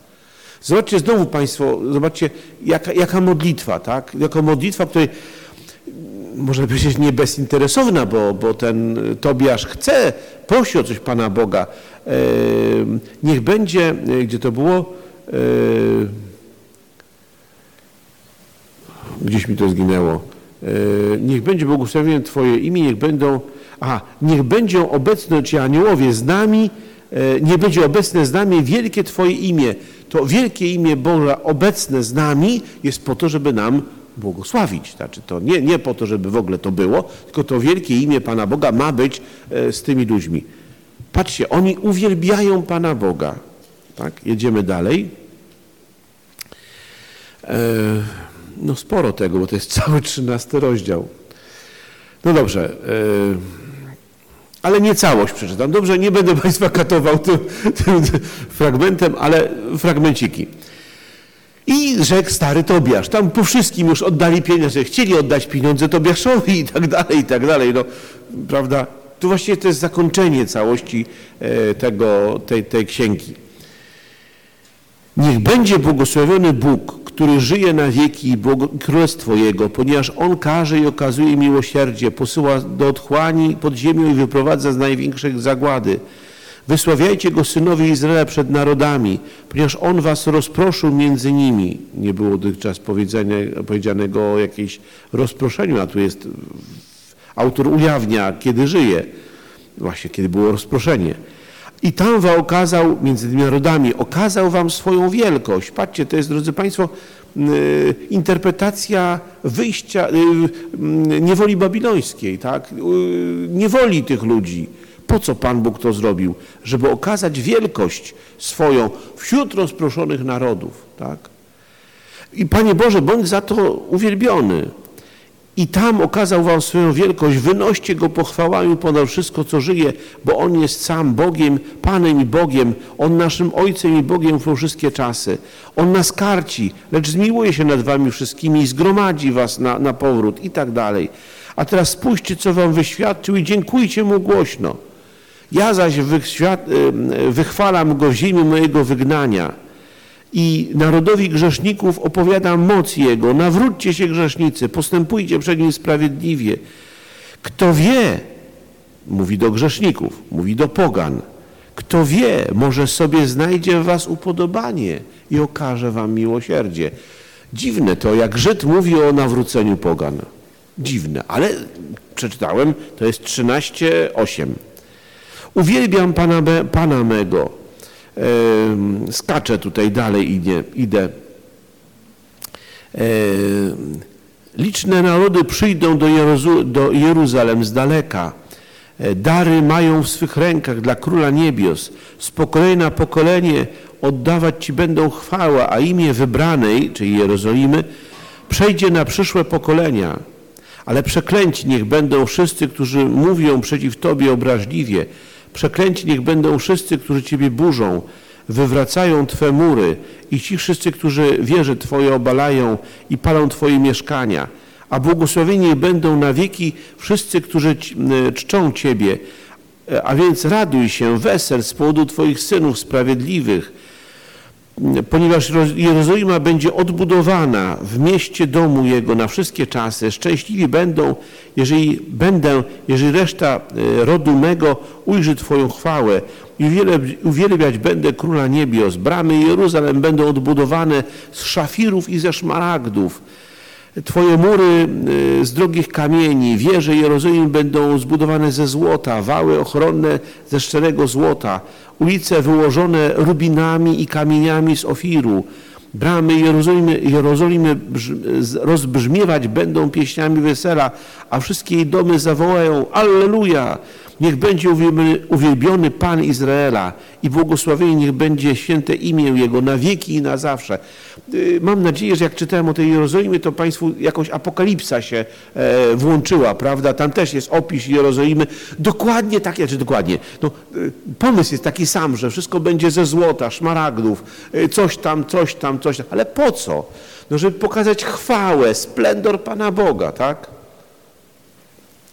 Zobaczcie znowu Państwo, zobaczcie jaka, jaka modlitwa, tak? Jaka modlitwa, której może powiedzieć nie bezinteresowna, bo, bo ten Tobiasz chce, prosi o coś Pana Boga. E, niech będzie, gdzie to było? E, gdzieś mi to zginęło. E, niech będzie błogosławione Twoje imię, niech będą, aha, niech będą obecne Ci aniołowie z nami, e, niech będzie obecne z nami wielkie Twoje imię. To wielkie imię Boże obecne z nami jest po to, żeby nam błogosławić. Znaczy to nie, nie po to, żeby w ogóle to było, tylko to wielkie imię Pana Boga ma być e, z tymi ludźmi. Patrzcie, oni uwielbiają Pana Boga. Tak, jedziemy dalej. E, no sporo tego, bo to jest cały trzynasty rozdział. No dobrze, e, ale nie całość przeczytam. Dobrze, nie będę Państwa katował tym, tym fragmentem, ale fragmenciki. I rzekł stary Tobiasz. Tam po wszystkim już oddali pieniądze. Chcieli oddać pieniądze Tobiaszowi i tak dalej, i tak dalej. No, prawda? Tu właściwie to jest zakończenie całości e, tego, tej, tej księgi. Niech będzie błogosławiony Bóg, który żyje na wieki i królestwo Jego, ponieważ On każe i okazuje miłosierdzie, posyła do otchłani pod ziemią i wyprowadza z największych zagłady. Wysławiajcie Go synowie Izraela przed narodami, ponieważ On was rozproszył między nimi. Nie było dotychczas powiedzianego o jakimś rozproszeniu, a tu jest autor ujawnia, kiedy żyje, właśnie kiedy było rozproszenie. I tam wam okazał, między tymi narodami, okazał wam swoją wielkość. Patrzcie, to jest, drodzy Państwo, y, interpretacja wyjścia, y, y, niewoli babilońskiej, tak? niewoli tych ludzi. Po co Pan Bóg to zrobił? Żeby okazać wielkość swoją wśród rozproszonych narodów. Tak? I Panie Boże, bądź za to uwielbiony. I tam okazał wam swoją wielkość. Wynoście go pochwałami ponad wszystko, co żyje, bo On jest sam Bogiem, Panem i Bogiem. On naszym Ojcem i Bogiem po wszystkie czasy. On nas karci, lecz zmiłuje się nad wami wszystkimi i zgromadzi was na, na powrót i tak dalej. A teraz spójrzcie, co wam wyświadczył i dziękujcie Mu głośno. Ja zaś wychwalam Go w ziemi mojego wygnania i narodowi grzeszników opowiadam moc Jego. Nawróćcie się grzesznicy, postępujcie przed Nim sprawiedliwie. Kto wie, mówi do grzeszników, mówi do pogan, kto wie, może sobie znajdzie w was upodobanie i okaże wam miłosierdzie. Dziwne to, jak Żyd mówi o nawróceniu pogan. Dziwne, ale przeczytałem, to jest 13:8. Uwielbiam Pana, Pana mego. Skaczę tutaj dalej, idę. idę. Liczne narody przyjdą do, do Jeruzalem z daleka. E, dary mają w swych rękach dla Króla Niebios. Z pokolenia na pokolenie oddawać Ci będą chwałę, a imię wybranej, czyli Jerozolimy, przejdzie na przyszłe pokolenia. Ale przeklęci niech będą wszyscy, którzy mówią przeciw Tobie obraźliwie, Przeklęci niech będą wszyscy, którzy Ciebie burzą, wywracają Twe mury i ci wszyscy, którzy wieże Twoje obalają i palą Twoje mieszkania. A błogosławieni będą na wieki wszyscy, którzy czczą Ciebie. A więc raduj się, wesel z powodu Twoich synów sprawiedliwych, ponieważ Jerozolima będzie odbudowana w mieście domu Jego na wszystkie czasy. Szczęśliwi będą, jeżeli będę, jeżeli reszta e, rodu mego ujrzy Twoją chwałę i uwielbiać będę Króla Niebios. Bramy Jeruzalem będą odbudowane z szafirów i ze szmaragdów. Twoje mury y, z drogich kamieni, wieże Jerozolimy będą zbudowane ze złota, wały ochronne ze szczerego złota, ulice wyłożone rubinami i kamieniami z ofiru. Bramy Jerozolimy, Jerozolimy rozbrzmiewać będą pieśniami wesela, a wszystkie jej domy zawołają Alleluja! Niech będzie uwielbiony Pan Izraela i błogosławienie niech będzie święte imię Jego na wieki i na zawsze. Y, mam nadzieję, że jak czytałem o tej Jerozolimie, to Państwu jakoś apokalipsa się e, włączyła, prawda? Tam też jest opis Jerozolimy. Dokładnie tak, czy dokładnie. No, y, pomysł jest taki sam, że wszystko będzie ze złota, szmaragdów, y, coś tam, coś tam, coś tam. Ale po co? No, żeby pokazać chwałę, splendor Pana Boga, tak?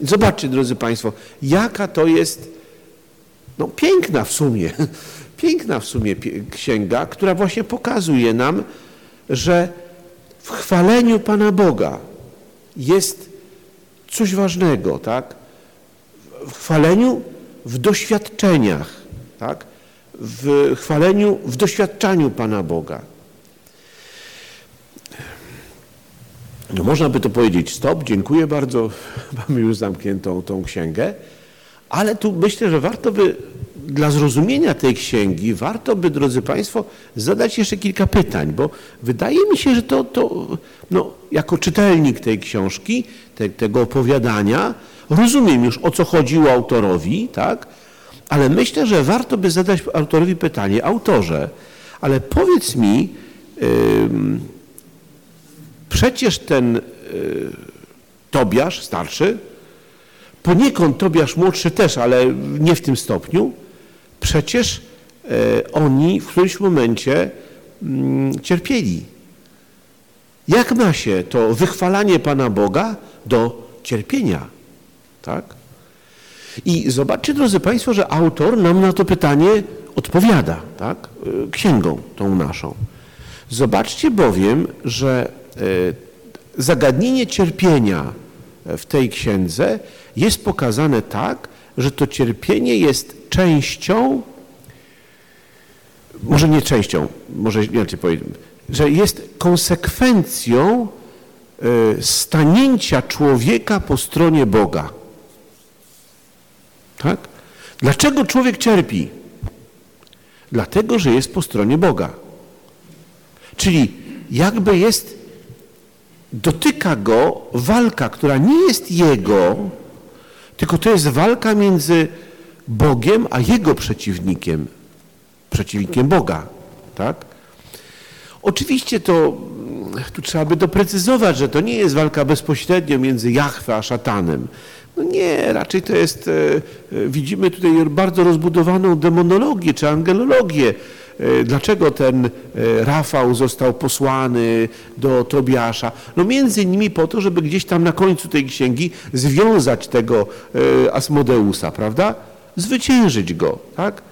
Zobaczcie, drodzy Państwo, jaka to jest no, piękna w sumie, piękna w sumie księga, która właśnie pokazuje nam, że w chwaleniu Pana Boga jest coś ważnego, tak? W chwaleniu w doświadczeniach, tak? W chwaleniu, w doświadczaniu Pana Boga. No można by to powiedzieć, stop, dziękuję bardzo, mamy już zamkniętą tą księgę, ale tu myślę, że warto by dla zrozumienia tej księgi, warto by, drodzy Państwo, zadać jeszcze kilka pytań, bo wydaje mi się, że to, to no, jako czytelnik tej książki, te, tego opowiadania, rozumiem już o co chodziło autorowi, tak? Ale myślę, że warto by zadać autorowi pytanie, autorze, ale powiedz mi, yy, przecież ten yy, Tobiasz starszy, poniekąd Tobiasz młodszy też, ale nie w tym stopniu, przecież yy, oni w którymś momencie mm, cierpieli. Jak ma się to wychwalanie Pana Boga do cierpienia? Tak? I zobaczcie, drodzy Państwo, że autor nam na to pytanie odpowiada, tak? księgą tą naszą. Zobaczcie bowiem, że e, zagadnienie cierpienia w tej księdze jest pokazane tak, że to cierpienie jest częścią, może nie częścią, może inaczej powiem, że jest konsekwencją e, stanięcia człowieka po stronie Boga. Tak? Dlaczego człowiek cierpi? Dlatego, że jest po stronie Boga. Czyli jakby jest, dotyka go walka, która nie jest jego, tylko to jest walka między Bogiem a jego przeciwnikiem, przeciwnikiem Boga. Tak? Oczywiście to tu trzeba by doprecyzować, że to nie jest walka bezpośrednio między Jachwę a szatanem. No nie, raczej to jest, e, e, widzimy tutaj bardzo rozbudowaną demonologię czy angelologię. E, dlaczego ten Rafał został posłany do Tobiasza? No między innymi po to, żeby gdzieś tam na końcu tej księgi związać tego Asmodeusa, prawda? Zwyciężyć go, tak?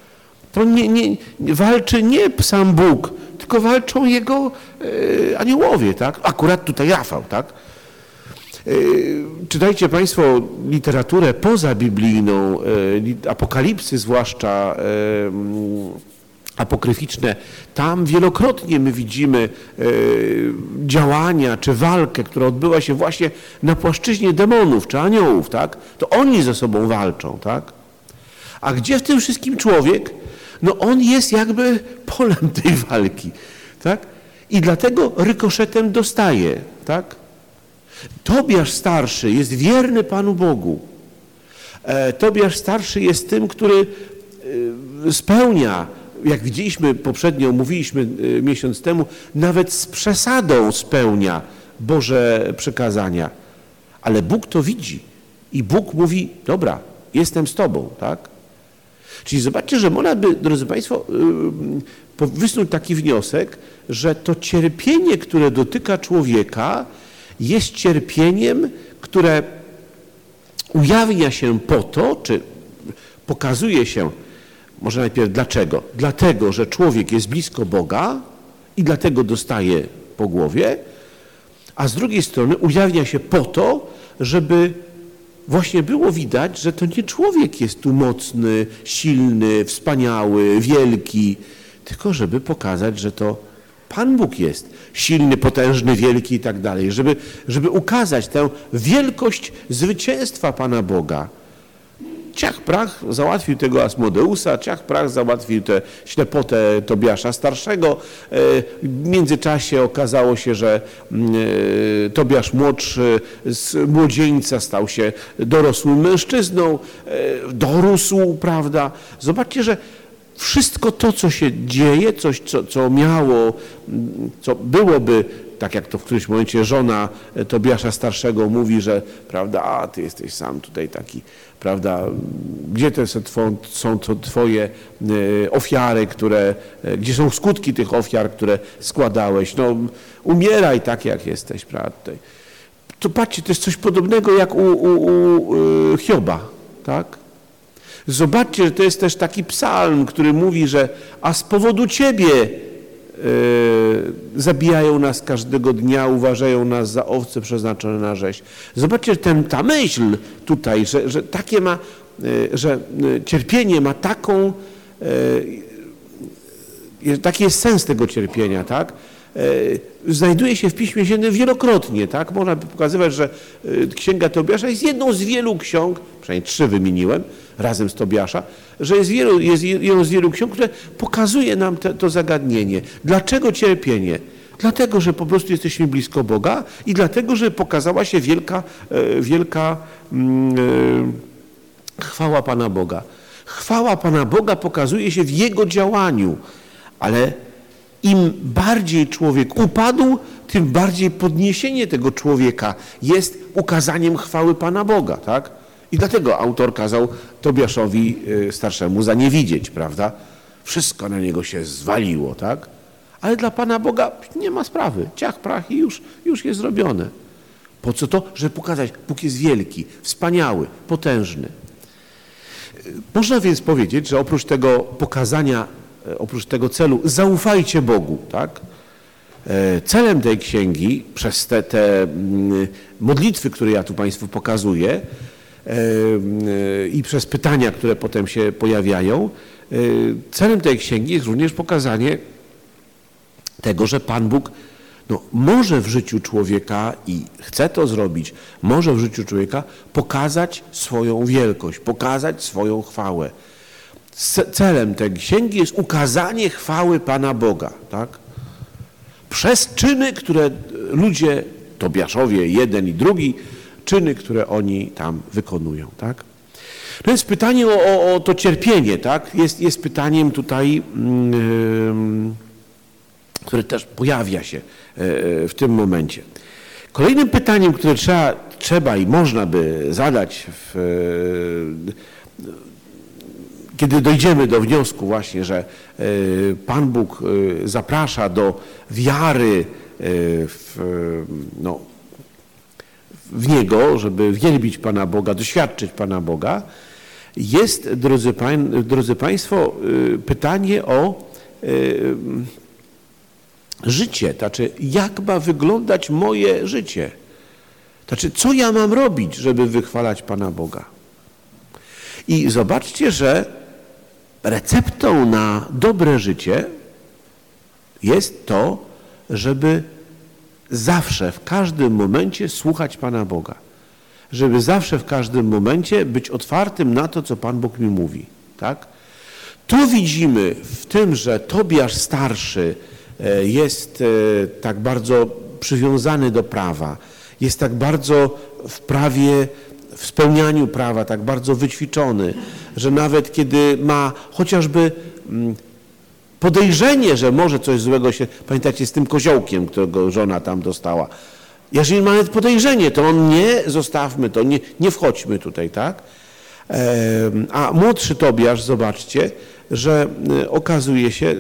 To nie, nie, walczy nie sam Bóg, tylko walczą jego aniołowie, tak? Akurat tutaj Rafał, tak? Czytajcie Państwo literaturę pozabiblijną, apokalipsy zwłaszcza apokryficzne. Tam wielokrotnie my widzimy działania czy walkę, która odbyła się właśnie na płaszczyźnie demonów czy aniołów, tak? To oni ze sobą walczą, tak? A gdzie w tym wszystkim człowiek? No on jest jakby polem tej walki, tak? I dlatego rykoszetem dostaje, tak? Tobiasz starszy jest wierny Panu Bogu. E, Tobiasz starszy jest tym, który e, spełnia, jak widzieliśmy poprzednio, mówiliśmy e, miesiąc temu, nawet z przesadą spełnia Boże przekazania. Ale Bóg to widzi i Bóg mówi, dobra, jestem z Tobą, tak? Czyli zobaczcie, że można by, drodzy Państwo, wysnuć taki wniosek, że to cierpienie, które dotyka człowieka, jest cierpieniem, które ujawnia się po to, czy pokazuje się, może najpierw dlaczego? Dlatego, że człowiek jest blisko Boga i dlatego dostaje po głowie, a z drugiej strony ujawnia się po to, żeby właśnie było widać, że to nie człowiek jest tu mocny, silny, wspaniały, wielki, tylko żeby pokazać, że to Pan Bóg jest silny, potężny, wielki i tak dalej, żeby, żeby ukazać tę wielkość zwycięstwa Pana Boga. Ciach Prach załatwił tego Asmodeusa, Ciach Prach załatwił tę ślepotę Tobiasza Starszego. E, w międzyczasie okazało się, że mm, e, Tobiasz młodszy z młodzieńca stał się dorosłym mężczyzną, e, dorósł, prawda. Zobaczcie, że wszystko to, co się dzieje, coś, co, co miało, co byłoby, tak jak to w którymś momencie żona Tobiasza Starszego mówi, że prawda, a ty jesteś sam tutaj taki, prawda, gdzie to są to twoje e, ofiary, które, e, gdzie są skutki tych ofiar, które składałeś, no umieraj tak jak jesteś, prawda, tutaj. To patrzcie, to jest coś podobnego jak u, u, u e, Hioba, tak? Zobaczcie, że to jest też taki psalm, który mówi, że a z powodu Ciebie zabijają nas każdego dnia, uważają nas za owce przeznaczone na rzeź. Zobaczcie, ten, ta myśl tutaj, że, że takie ma, że cierpienie ma taką, taki jest sens tego cierpienia, tak? znajduje się w Piśmie Świętym wielokrotnie, tak? Można by pokazywać, że Księga Tobiasza jest jedną z wielu ksiąg, przynajmniej trzy wymieniłem, razem z Tobiasza, że jest, wielu, jest z wielu ksiąg, które pokazuje nam te, to zagadnienie. Dlaczego cierpienie? Dlatego, że po prostu jesteśmy blisko Boga i dlatego, że pokazała się wielka, e, wielka mm, e, chwała Pana Boga. Chwała Pana Boga pokazuje się w Jego działaniu, ale im bardziej człowiek upadł, tym bardziej podniesienie tego człowieka jest ukazaniem chwały Pana Boga, tak? I dlatego autor kazał Tobiaszowi y, starszemu zaniewidzieć, prawda? Wszystko na niego się zwaliło, tak? Ale dla Pana Boga nie ma sprawy. Ciach, prach i już, już jest zrobione. Po co to? Żeby pokazać, Bóg jest wielki, wspaniały, potężny. Można więc powiedzieć, że oprócz tego pokazania, e, oprócz tego celu, zaufajcie Bogu, tak? Celem tej księgi, przez te, te mm, modlitwy, które ja tu Państwu pokazuję, i przez pytania, które potem się pojawiają. E, celem tej księgi jest również pokazanie tego, że Pan Bóg no, może w życiu człowieka i chce to zrobić, może w życiu człowieka pokazać swoją wielkość, pokazać swoją chwałę. Celem tej księgi jest ukazanie chwały Pana Boga, tak? Przez czyny, które ludzie, Tobiaszowie, jeden i drugi, czyny, które oni tam wykonują. Tak? To jest pytanie o, o, o to cierpienie, tak? jest, jest pytaniem tutaj, yy, które też pojawia się yy, w tym momencie. Kolejnym pytaniem, które trzeba, trzeba i można by zadać, w, yy, kiedy dojdziemy do wniosku właśnie, że Pan Bóg zaprasza do wiary w, no, w Niego, żeby wielbić Pana Boga, doświadczyć Pana Boga, jest, drodzy, pań, drodzy Państwo, y, pytanie o y, życie. Znaczy, jak ma wyglądać moje życie? Znaczy, co ja mam robić, żeby wychwalać Pana Boga? I zobaczcie, że receptą na dobre życie jest to, żeby zawsze, w każdym momencie słuchać Pana Boga. Żeby zawsze, w każdym momencie być otwartym na to, co Pan Bóg mi mówi. Tak? Tu widzimy w tym, że Tobiasz starszy e, jest e, tak bardzo przywiązany do prawa, jest tak bardzo w prawie, w spełnianiu prawa, tak bardzo wyćwiczony, że nawet kiedy ma chociażby mm, podejrzenie, że może coś złego się, pamiętacie, z tym koziołkiem, którego żona tam dostała. Jeżeli mamy podejrzenie, to on nie, zostawmy to, nie, nie wchodźmy tutaj, tak? A młodszy Tobiasz, zobaczcie, że e, okazuje się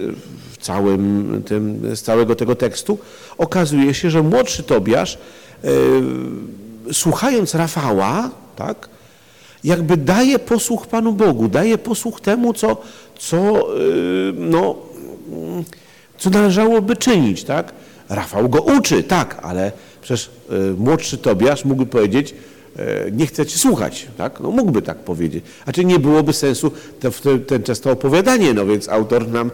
w całym tym, z całego tego tekstu, okazuje się, że młodszy Tobiasz, e, słuchając Rafała, tak, jakby daje posłuch Panu Bogu, daje posłuch temu, co, co, y, no, co należałoby czynić, tak? Rafał go uczy, tak, ale przecież y, młodszy Tobiasz mógłby powiedzieć, y, nie chcę cię słuchać, tak? No mógłby tak powiedzieć. A czy nie byłoby sensu to, ten, ten często opowiadanie, no więc autor nam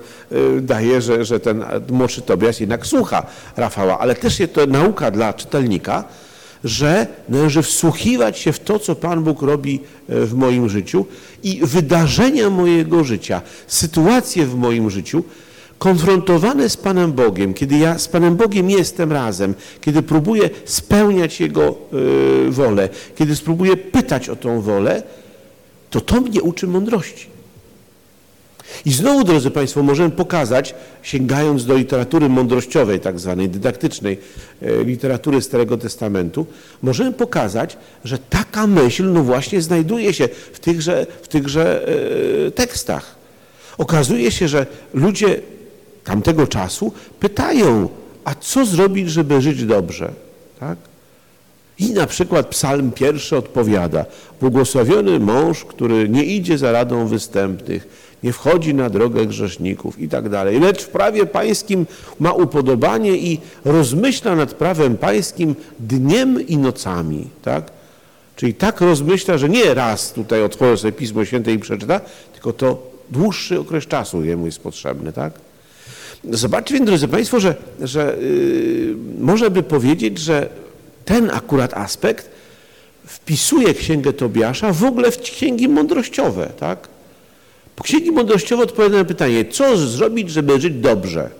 daje, że, że ten młodszy Tobiasz jednak słucha Rafała, ale też jest to nauka dla czytelnika, że należy wsłuchiwać się w to, co Pan Bóg robi e, w moim życiu i wydarzenia mojego życia, sytuacje w moim życiu, konfrontowane z Panem Bogiem, kiedy ja z Panem Bogiem jestem razem, kiedy próbuję spełniać Jego e, wolę, kiedy spróbuję pytać o tą wolę, to to mnie uczy mądrości. I znowu, drodzy Państwo, możemy pokazać, sięgając do literatury mądrościowej, tak zwanej dydaktycznej e, literatury Starego Testamentu, możemy pokazać, że taka myśl no właśnie znajduje się w tychże, w tychże e, tekstach. Okazuje się, że ludzie tamtego czasu pytają, a co zrobić, żeby żyć dobrze? Tak? I na przykład psalm pierwszy odpowiada, błogosławiony mąż, który nie idzie za radą występnych, nie wchodzi na drogę grzeszników i tak dalej, lecz w prawie pańskim ma upodobanie i rozmyśla nad prawem pańskim dniem i nocami, tak? Czyli tak rozmyśla, że nie raz tutaj otworzy sobie Pismo Święte i przeczyta, tylko to dłuższy okres czasu jemu jest potrzebny, tak? Zobaczcie więc, drodzy Państwo, że, że yy, można by powiedzieć, że ten akurat aspekt wpisuje Księgę Tobiasza w ogóle w księgi mądrościowe, tak? Księgi mądrościowe odpowiadają na pytanie, co zrobić, żeby żyć dobrze?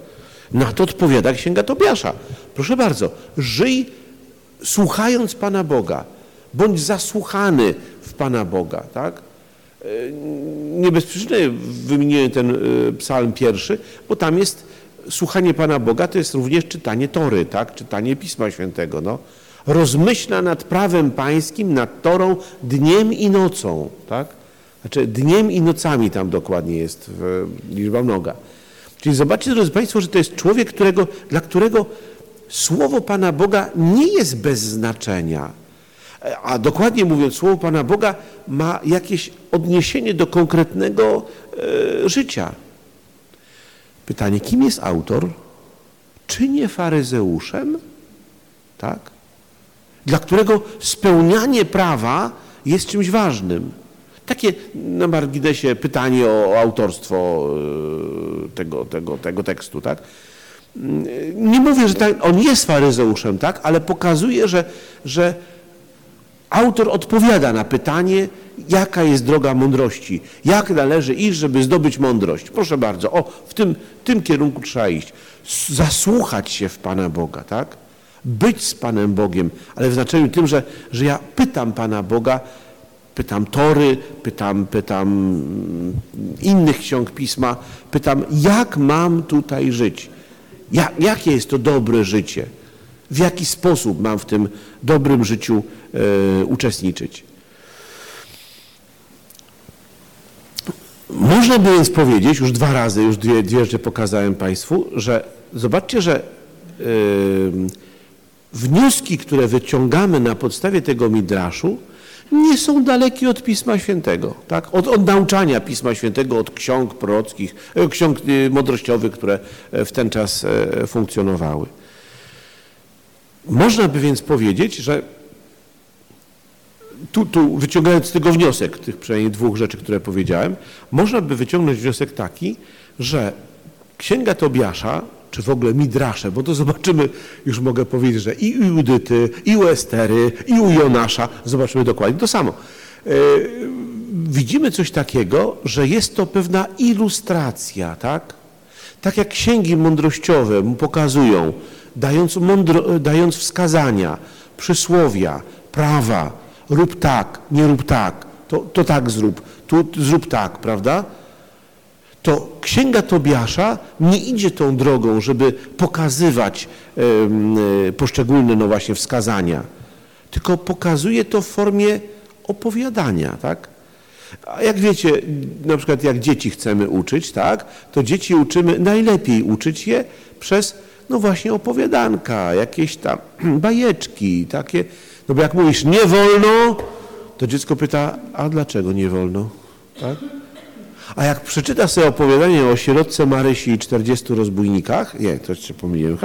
Na to odpowiada Księga Tobiasza. Proszę bardzo, żyj słuchając Pana Boga, bądź zasłuchany w Pana Boga, tak? Nie bez przyczyny wymieniłem ten e, psalm pierwszy, bo tam jest słuchanie Pana Boga, to jest również czytanie Tory, tak? czytanie Pisma Świętego. No. Rozmyśla nad prawem pańskim, nad Torą dniem i nocą. Tak? Znaczy dniem i nocami tam dokładnie jest liczba mnoga. Czyli zobaczcie, drodzy Państwo, że to jest człowiek, którego, dla którego słowo Pana Boga nie jest bez znaczenia. A dokładnie mówiąc, słowo Pana Boga ma jakieś odniesienie do konkretnego e, życia. Pytanie, kim jest autor? Czy nie faryzeuszem? Tak? Dla którego spełnianie prawa jest czymś ważnym. Takie na marginesie pytanie o autorstwo e, tego, tego, tego tekstu, tak? Nie mówię, że tak, on jest faryzeuszem, tak? Ale pokazuje, że, że autor odpowiada na pytanie, jaka jest droga mądrości, jak należy iść, żeby zdobyć mądrość. Proszę bardzo, o, w tym, tym kierunku trzeba iść. Zasłuchać się w Pana Boga, tak? Być z Panem Bogiem, ale w znaczeniu tym, że, że ja pytam Pana Boga, pytam Tory, pytam, pytam mm, innych ksiąg Pisma, pytam, jak mam tutaj żyć? Jak, jakie jest to dobre życie? W jaki sposób mam w tym dobrym życiu e, uczestniczyć? Można by więc powiedzieć, już dwa razy, już dwie, dwie rzeczy pokazałem Państwu, że zobaczcie, że yy, wnioski, które wyciągamy na podstawie tego midraszu, nie są dalekie od Pisma Świętego, tak? od, od nauczania Pisma Świętego, od ksiąg prorockich, e, ksiąg e, mądrościowych, które w ten czas funkcjonowały. Można by więc powiedzieć, że tu, tu wyciągając z tego wniosek, tych przynajmniej dwóch rzeczy, które powiedziałem, można by wyciągnąć wniosek taki, że Księga Tobiasza, czy w ogóle Midrasze, bo to zobaczymy, już mogę powiedzieć, że i u Judyty, i u Estery, i u Jonasza, zobaczymy dokładnie to samo. Yy, widzimy coś takiego, że jest to pewna ilustracja, tak? Tak jak księgi mądrościowe mu pokazują, dając, mądro, dając wskazania, przysłowia, prawa, rób tak, nie rób tak, to, to tak zrób, tu zrób tak, prawda? To Księga Tobiasza nie idzie tą drogą, żeby pokazywać y, poszczególne no właśnie wskazania, tylko pokazuje to w formie opowiadania, tak? A jak wiecie, na przykład jak dzieci chcemy uczyć, tak, to dzieci uczymy, najlepiej uczyć je przez, no właśnie opowiadanka, jakieś tam bajeczki, takie, no bo jak mówisz nie wolno, to dziecko pyta, a dlaczego nie wolno? Tak? A jak przeczyta sobie opowiadanie o sierotce Marysi i 40 rozbójnikach, nie, to jeszcze pomyliłem,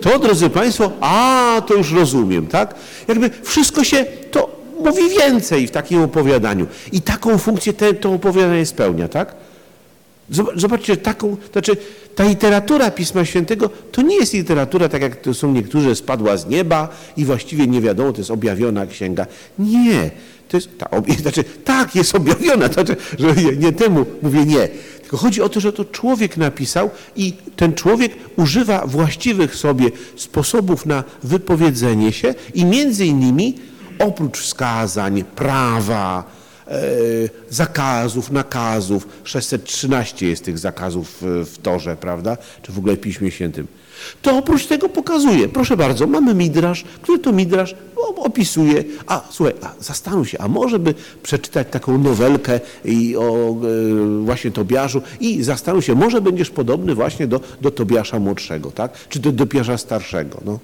to drodzy Państwo, a to już rozumiem, tak? Jakby wszystko się, to mówi więcej w takim opowiadaniu. I taką funkcję te, to opowiadanie spełnia, tak? Zobaczcie, taką, znaczy ta literatura Pisma Świętego to nie jest literatura, tak jak to są niektórzy, spadła z nieba i właściwie nie wiadomo, to jest objawiona księga. Nie, to jest, ta, znaczy, tak, jest objawiona, znaczy, że nie, nie temu mówię nie. Tylko chodzi o to, że to człowiek napisał i ten człowiek używa właściwych sobie sposobów na wypowiedzenie się i między innymi oprócz wskazań, prawa, E, zakazów, nakazów. 613 jest tych zakazów w Torze, prawda? Czy w ogóle w Piśmie Świętym. To oprócz tego pokazuje, proszę bardzo, mamy midrasz, który to midrasz opisuje, a słuchaj, a zastanów się, a może by przeczytać taką nowelkę i o e, właśnie Tobiaszu i zastanów się, może będziesz podobny właśnie do, do Tobiasza młodszego, tak? Czy do Tobiasza starszego, no.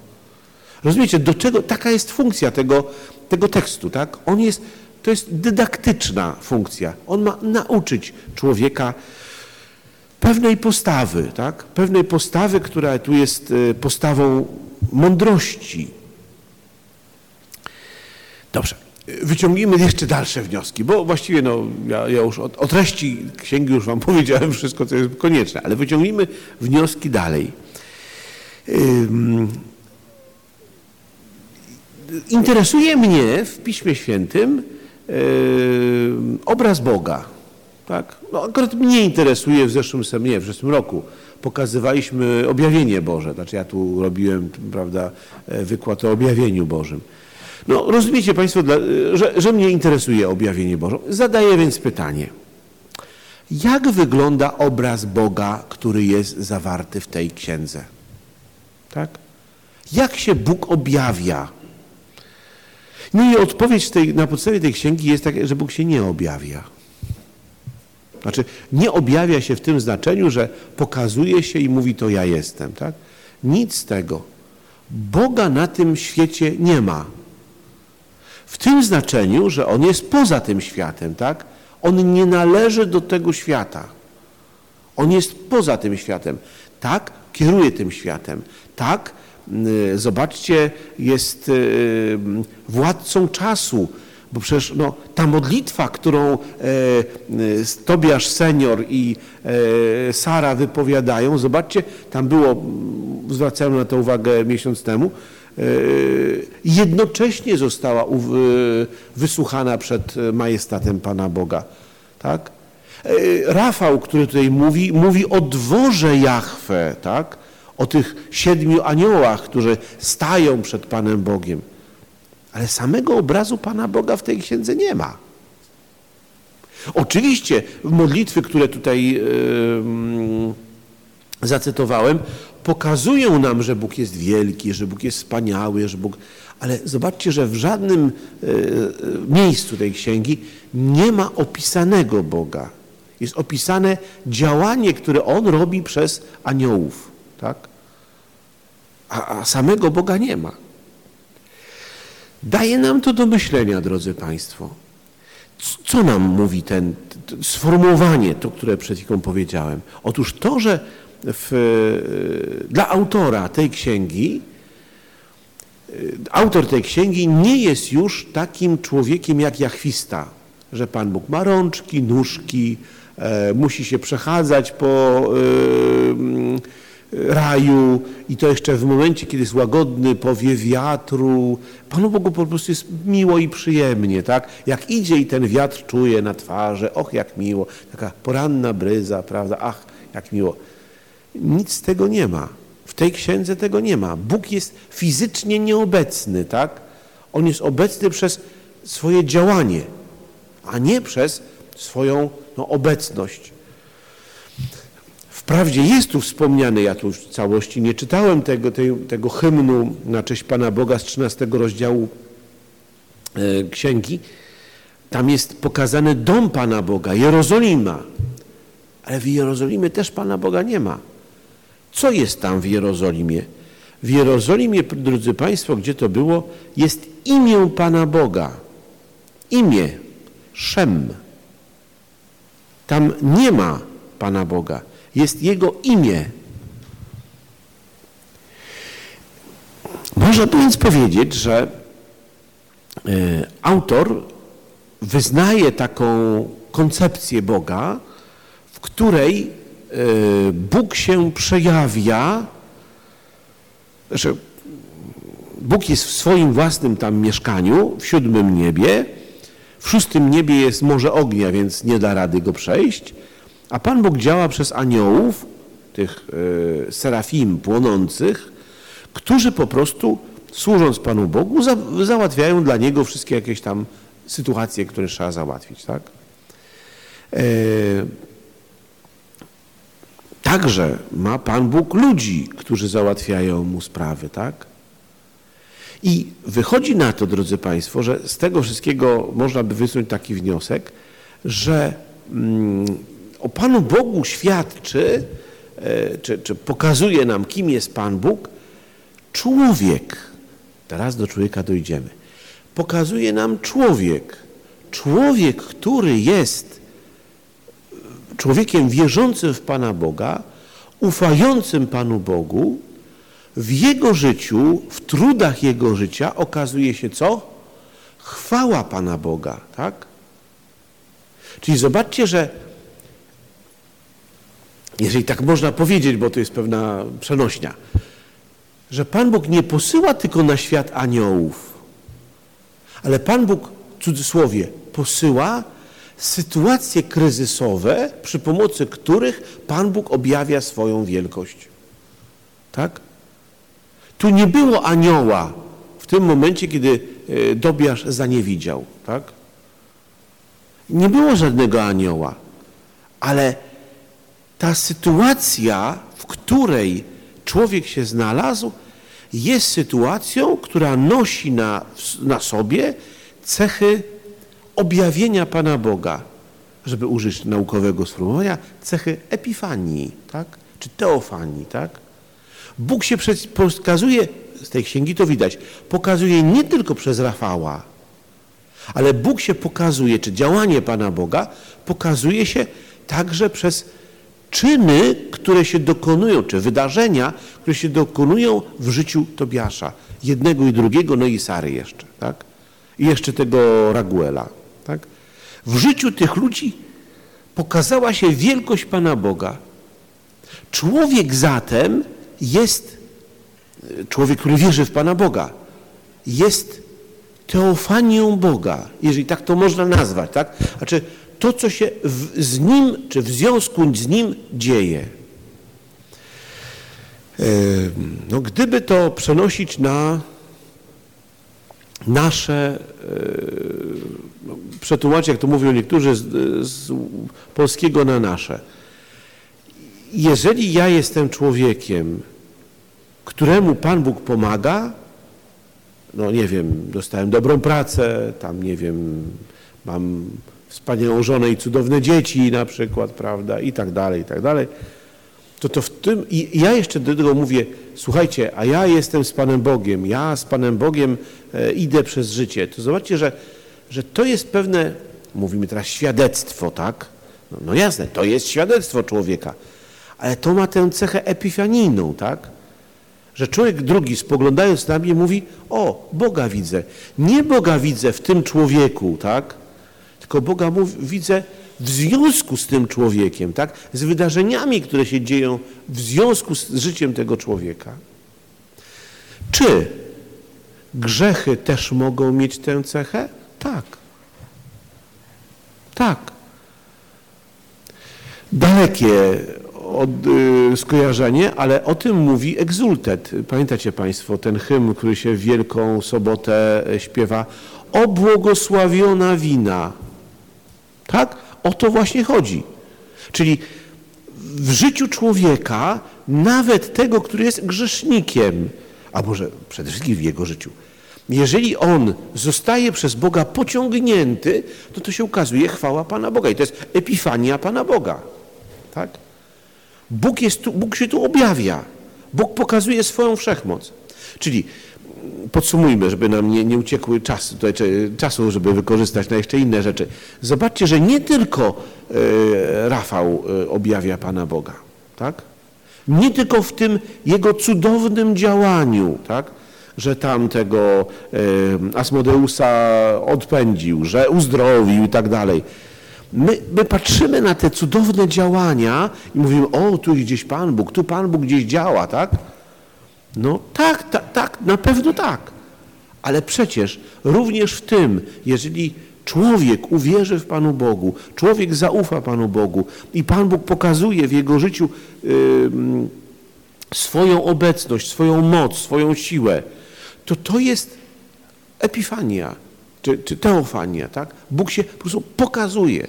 Rozumiecie, do czego, taka jest funkcja tego, tego tekstu, tak? On jest to jest dydaktyczna funkcja. On ma nauczyć człowieka pewnej postawy, tak? Pewnej postawy, która tu jest e, postawą mądrości. Dobrze. Wyciągnijmy jeszcze dalsze wnioski, bo właściwie no, ja, ja już o, treści księgi już Wam powiedziałem wszystko, co jest konieczne, ale wyciągnijmy wnioski dalej. Interesuje mnie w Piśmie Świętym obraz Boga. Tak? No, akurat mnie interesuje w zeszłym, nie, w zeszłym roku pokazywaliśmy objawienie Boże. Znaczy ja tu robiłem prawda, e, wykład o objawieniu Bożym. No rozumiecie Państwo, że, że mnie interesuje objawienie Boże. Zadaję więc pytanie. Jak wygląda obraz Boga, który jest zawarty w tej księdze? Tak? Jak się Bóg objawia? No i odpowiedź tej, na podstawie tej księgi jest taka, że Bóg się nie objawia. Znaczy, nie objawia się w tym znaczeniu, że pokazuje się i mówi to ja jestem. Tak? Nic z tego. Boga na tym świecie nie ma. W tym znaczeniu, że On jest poza tym światem. Tak? On nie należy do tego świata. On jest poza tym światem. Tak, kieruje tym światem. Tak, y, zobaczcie, jest y, władcą czasu bo przecież no, ta modlitwa, którą e, e, Tobiasz senior i e, Sara wypowiadają, zobaczcie, tam było, zwracałem na to uwagę miesiąc temu, e, jednocześnie została u, wysłuchana przed majestatem Pana Boga. Tak? E, Rafał, który tutaj mówi, mówi o dworze Jahwe, tak? o tych siedmiu aniołach, którzy stają przed Panem Bogiem. Ale samego obrazu Pana Boga w tej księdze nie ma. Oczywiście modlitwy, które tutaj yy, zacytowałem, pokazują nam, że Bóg jest wielki, że Bóg jest wspaniały, że Bóg... Ale zobaczcie, że w żadnym yy, miejscu tej księgi nie ma opisanego Boga. Jest opisane działanie, które On robi przez aniołów. Tak? A, a samego Boga nie ma. Daje nam to do myślenia, drodzy Państwo. Co nam mówi ten sformułowanie, to, które przed chwilą powiedziałem? Otóż to, że w, e, dla autora tej księgi, e, autor tej księgi nie jest już takim człowiekiem jak Jachwista, że Pan Bóg ma rączki, nóżki, e, musi się przechadzać po e, raju i to jeszcze w momencie, kiedy jest łagodny powie wiatru. Panu Bogu po prostu jest miło i przyjemnie, tak? Jak idzie i ten wiatr czuje na twarzy, och jak miło, taka poranna bryza, prawda? Ach, jak miło. Nic z tego nie ma. W tej księdze tego nie ma. Bóg jest fizycznie nieobecny, tak? On jest obecny przez swoje działanie, a nie przez swoją no, obecność. Wprawdzie jest tu wspomniany, ja tu w całości nie czytałem tego, tej, tego hymnu na cześć Pana Boga z 13 rozdziału e, księgi. Tam jest pokazany dom Pana Boga, Jerozolima. Ale w Jerozolimie też Pana Boga nie ma. Co jest tam w Jerozolimie? W Jerozolimie, drodzy Państwo, gdzie to było, jest imię Pana Boga. Imię. Szem. Tam nie ma Pana Boga jest Jego imię. Można więc powiedzieć, że e, autor wyznaje taką koncepcję Boga, w której e, Bóg się przejawia, Bóg jest w swoim własnym tam mieszkaniu, w siódmym niebie, w szóstym niebie jest morze ognia, więc nie da rady go przejść, a Pan Bóg działa przez aniołów, tych e, serafim płonących, którzy po prostu służąc Panu Bogu za, załatwiają dla Niego wszystkie jakieś tam sytuacje, które trzeba załatwić. Tak? E, także ma Pan Bóg ludzi, którzy załatwiają Mu sprawy. Tak? I wychodzi na to, drodzy Państwo, że z tego wszystkiego można by wysnuć taki wniosek, że mm, o Panu Bogu świadczy, e, czy, czy pokazuje nam, kim jest Pan Bóg, człowiek. Teraz do człowieka dojdziemy. Pokazuje nam człowiek. Człowiek, który jest człowiekiem wierzącym w Pana Boga, ufającym Panu Bogu, w jego życiu, w trudach jego życia okazuje się co? Chwała Pana Boga, tak? Czyli zobaczcie, że jeżeli tak można powiedzieć, bo to jest pewna przenośnia, że Pan Bóg nie posyła tylko na świat aniołów, ale Pan Bóg, w cudzysłowie, posyła sytuacje kryzysowe, przy pomocy których Pan Bóg objawia swoją wielkość. Tak? Tu nie było anioła w tym momencie, kiedy e, Dobiasz zaniewidział. Tak? Nie było żadnego anioła, ale ta sytuacja, w której człowiek się znalazł, jest sytuacją, która nosi na, na sobie cechy objawienia Pana Boga, żeby użyć naukowego sformułowania, cechy epifanii, tak? czy teofanii. Tak? Bóg się pokazuje, z tej księgi to widać, pokazuje nie tylko przez Rafała, ale Bóg się pokazuje, czy działanie Pana Boga pokazuje się także przez czyny, które się dokonują, czy wydarzenia, które się dokonują w życiu Tobiasza. Jednego i drugiego, no i Sary jeszcze, tak? I jeszcze tego Raguela, tak? W życiu tych ludzi pokazała się wielkość Pana Boga. Człowiek zatem jest, człowiek, który wierzy w Pana Boga, jest teofanią Boga, jeżeli tak to można nazwać, tak? Znaczy, to, co się w, z nim, czy w związku z nim dzieje. No, gdyby to przenosić na nasze, no, przetłumaczyć, jak to mówią niektórzy, z, z polskiego na nasze. Jeżeli ja jestem człowiekiem, któremu Pan Bóg pomaga, no nie wiem, dostałem dobrą pracę, tam nie wiem, mam wspaniałą żonę i cudowne dzieci na przykład, prawda, i tak dalej, i tak dalej, to to w tym, i ja jeszcze do tego mówię, słuchajcie, a ja jestem z Panem Bogiem, ja z Panem Bogiem e, idę przez życie, to zobaczcie, że, że to jest pewne, mówimy teraz świadectwo, tak? No, no jasne, to jest świadectwo człowieka, ale to ma tę cechę epifanijną, tak? Że człowiek drugi spoglądając na mnie mówi, o, Boga widzę. Nie Boga widzę w tym człowieku, tak? Tylko Boga mów, widzę w związku z tym człowiekiem, tak? z wydarzeniami, które się dzieją w związku z życiem tego człowieka. Czy grzechy też mogą mieć tę cechę? Tak. Tak. Dalekie od, y, skojarzenie, ale o tym mówi egzultet. Pamiętacie Państwo ten hymn, który się w Wielką Sobotę śpiewa? Obłogosławiona wina tak? O to właśnie chodzi. Czyli w życiu człowieka, nawet tego, który jest grzesznikiem, a może przede wszystkim w jego życiu, jeżeli on zostaje przez Boga pociągnięty, to to się ukazuje chwała Pana Boga. I to jest epifania Pana Boga. Tak? Bóg, jest tu, Bóg się tu objawia. Bóg pokazuje swoją wszechmoc. Czyli podsumujmy, żeby nam nie, nie uciekły czas, tutaj, czasu, żeby wykorzystać na jeszcze inne rzeczy. Zobaczcie, że nie tylko e, Rafał e, objawia Pana Boga, tak? Nie tylko w tym jego cudownym działaniu, tak? że tam tego e, Asmodeusa odpędził, że uzdrowił i tak dalej. My, my, patrzymy na te cudowne działania i mówimy, o, tu gdzieś Pan Bóg, tu Pan Bóg gdzieś działa, tak? No tak, tak, tak, na pewno tak. Ale przecież również w tym, jeżeli człowiek uwierzy w Panu Bogu, człowiek zaufa Panu Bogu i Pan Bóg pokazuje w jego życiu yy, swoją obecność, swoją moc, swoją siłę, to to jest epifania, czy, czy teofania, tak? Bóg się po prostu pokazuje.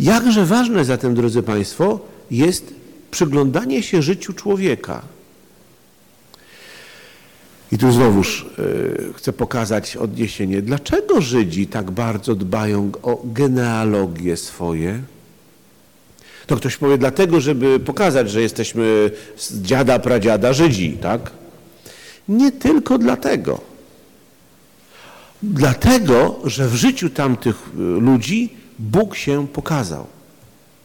Jakże ważne zatem, drodzy Państwo, jest przyglądanie się życiu człowieka. I tu znowuż y, chcę pokazać odniesienie. Dlaczego Żydzi tak bardzo dbają o genealogię swoje? To ktoś powie, dlatego, żeby pokazać, że jesteśmy z dziada, pradziada Żydzi, tak? Nie tylko dlatego. Dlatego, że w życiu tamtych y, ludzi Bóg się pokazał.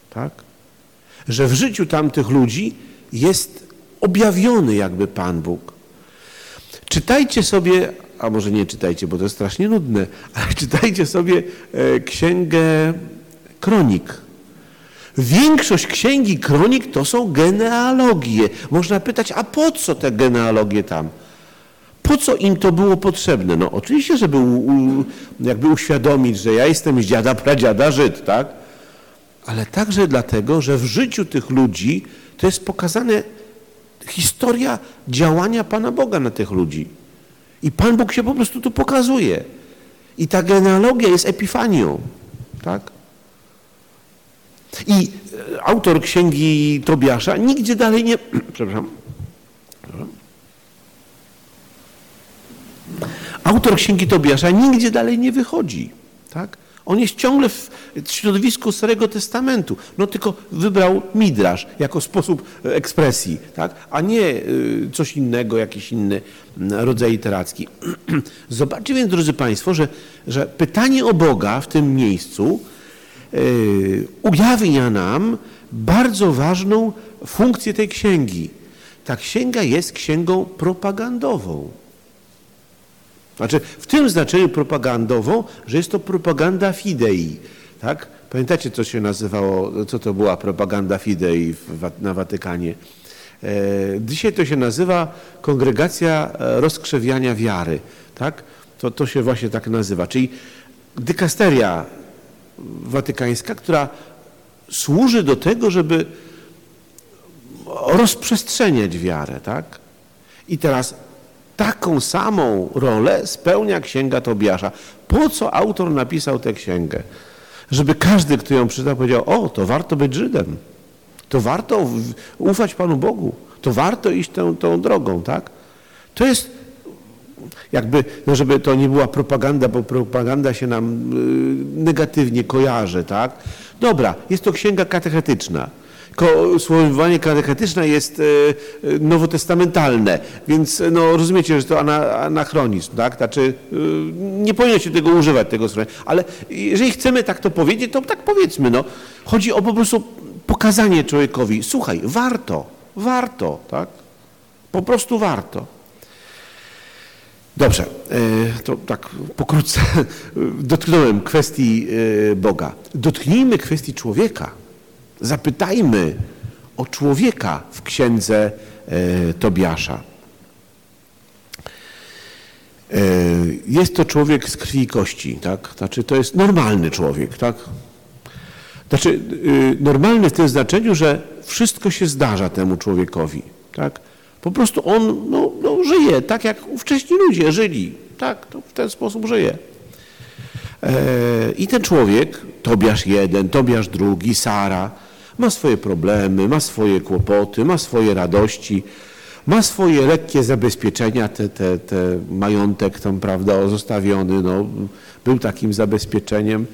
tak? Że w życiu tamtych ludzi jest objawiony jakby Pan Bóg. Czytajcie sobie, a może nie czytajcie, bo to jest strasznie nudne, ale czytajcie sobie e, księgę Kronik. Większość księgi kronik to są genealogie. Można pytać, a po co te genealogie tam? Po co im to było potrzebne? No oczywiście, żeby u, u, jakby uświadomić, że ja jestem z dziada, pradziada Żyd, tak? Ale także dlatego, że w życiu tych ludzi to jest pokazane historia działania Pana Boga na tych ludzi. I Pan Bóg się po prostu tu pokazuje. I ta genealogia jest epifanią, tak? I e, autor księgi Tobiasza nigdzie dalej nie. Przepraszam. Autor księgi Tobiasza nigdzie dalej nie wychodzi. Tak? On jest ciągle w środowisku Starego Testamentu. No tylko wybrał midrasz jako sposób ekspresji, tak? a nie y, coś innego, jakiś inny rodzaj literacki. Zobaczcie więc, drodzy Państwo, że, że pytanie o Boga w tym miejscu Y, ujawnia nam bardzo ważną funkcję tej księgi. Ta księga jest księgą propagandową. Znaczy w tym znaczeniu propagandową, że jest to propaganda fidei. Tak? Pamiętacie, co się nazywało, co to była propaganda fidei na Watykanie? E, dzisiaj to się nazywa Kongregacja Rozkrzewiania Wiary. Tak? To, to się właśnie tak nazywa. Czyli dykasteria watykańska, która służy do tego, żeby rozprzestrzeniać wiarę, tak? I teraz taką samą rolę spełnia Księga Tobiasza. Po co autor napisał tę księgę? Żeby każdy, kto ją czytał, powiedział, o, to warto być Żydem. To warto ufać Panu Bogu. To warto iść tą, tą drogą, tak? To jest jakby, no żeby to nie była propaganda, bo propaganda się nam y, negatywnie kojarzy, tak? Dobra, jest to księga katechetyczna. Słowowanie katechetyczne jest y, y, nowotestamentalne, więc no, rozumiecie, że to anachronizm, tak? Znaczy, nie powinno się tego używać, tego słowa. Ale jeżeli chcemy tak to powiedzieć, to tak powiedzmy, no. Chodzi o po prostu pokazanie człowiekowi, słuchaj, warto, warto, tak? Po prostu warto. Dobrze, e, to tak pokrótce dotknąłem kwestii e, Boga. Dotknijmy kwestii człowieka. Zapytajmy o człowieka w księdze e, Tobiasza. Jest to człowiek z krwi i kości, tak? Znaczy to jest normalny człowiek, tak? Znaczy normalny w tym znaczeniu, że wszystko się zdarza temu człowiekowi, tak? Po prostu on no, no, żyje tak, jak wcześniej ludzie żyli. Tak, to w ten sposób żyje. E, I ten człowiek, Tobiasz jeden, Tobiasz drugi, Sara, ma swoje problemy, ma swoje kłopoty, ma swoje radości, ma swoje lekkie zabezpieczenia, te, te, te majątek tam, prawda, zostawiony, no, był takim zabezpieczeniem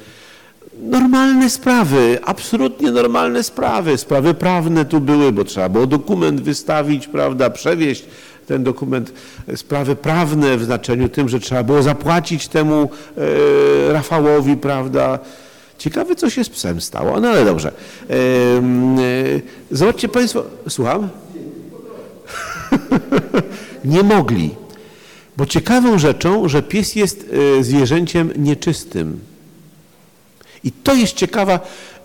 normalne sprawy, absolutnie normalne sprawy. Sprawy prawne tu były, bo trzeba było dokument wystawić, prawda, przewieźć ten dokument, sprawy prawne w znaczeniu tym, że trzeba było zapłacić temu e, Rafałowi, prawda. Ciekawe, co się z psem stało, no ale dobrze. E, zobaczcie Państwo, słucham? Nie mogli, bo ciekawą rzeczą, że pies jest e, zwierzęciem nieczystym. I to jest ciekawa,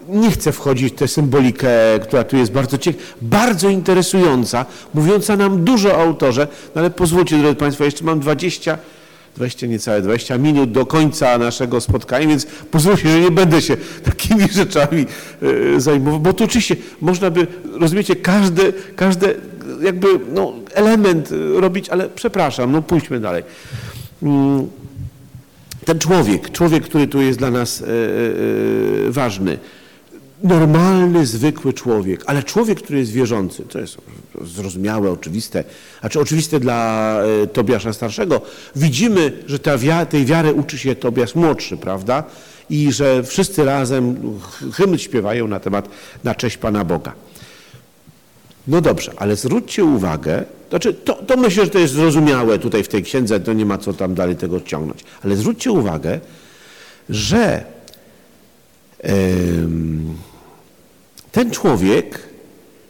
nie chcę wchodzić w tę symbolikę, która tu jest bardzo ciekawa, bardzo interesująca, mówiąca nam dużo o autorze, no ale pozwólcie, drodzy Państwo, jeszcze mam 20, 20, niecałe 20 minut do końca naszego spotkania, więc pozwólcie, że nie będę się takimi rzeczami e, zajmował, bo to oczywiście można by, rozumiecie, każdy, każdy jakby no, element robić, ale przepraszam, no pójdźmy dalej. Mm ten człowiek, człowiek, który tu jest dla nas e, e, ważny, normalny, zwykły człowiek, ale człowiek, który jest wierzący, to jest zrozumiałe, oczywiste, znaczy oczywiste dla e, Tobiasza Starszego. Widzimy, że ta tej wiary uczy się Tobiasz Młodszy, prawda? I że wszyscy razem hymn śpiewają na temat, na cześć Pana Boga. No dobrze, ale zwróćcie uwagę, znaczy, to, to myślę, że to jest zrozumiałe tutaj w tej księdze, to nie ma co tam dalej tego ciągnąć. Ale zwróćcie uwagę, że ten człowiek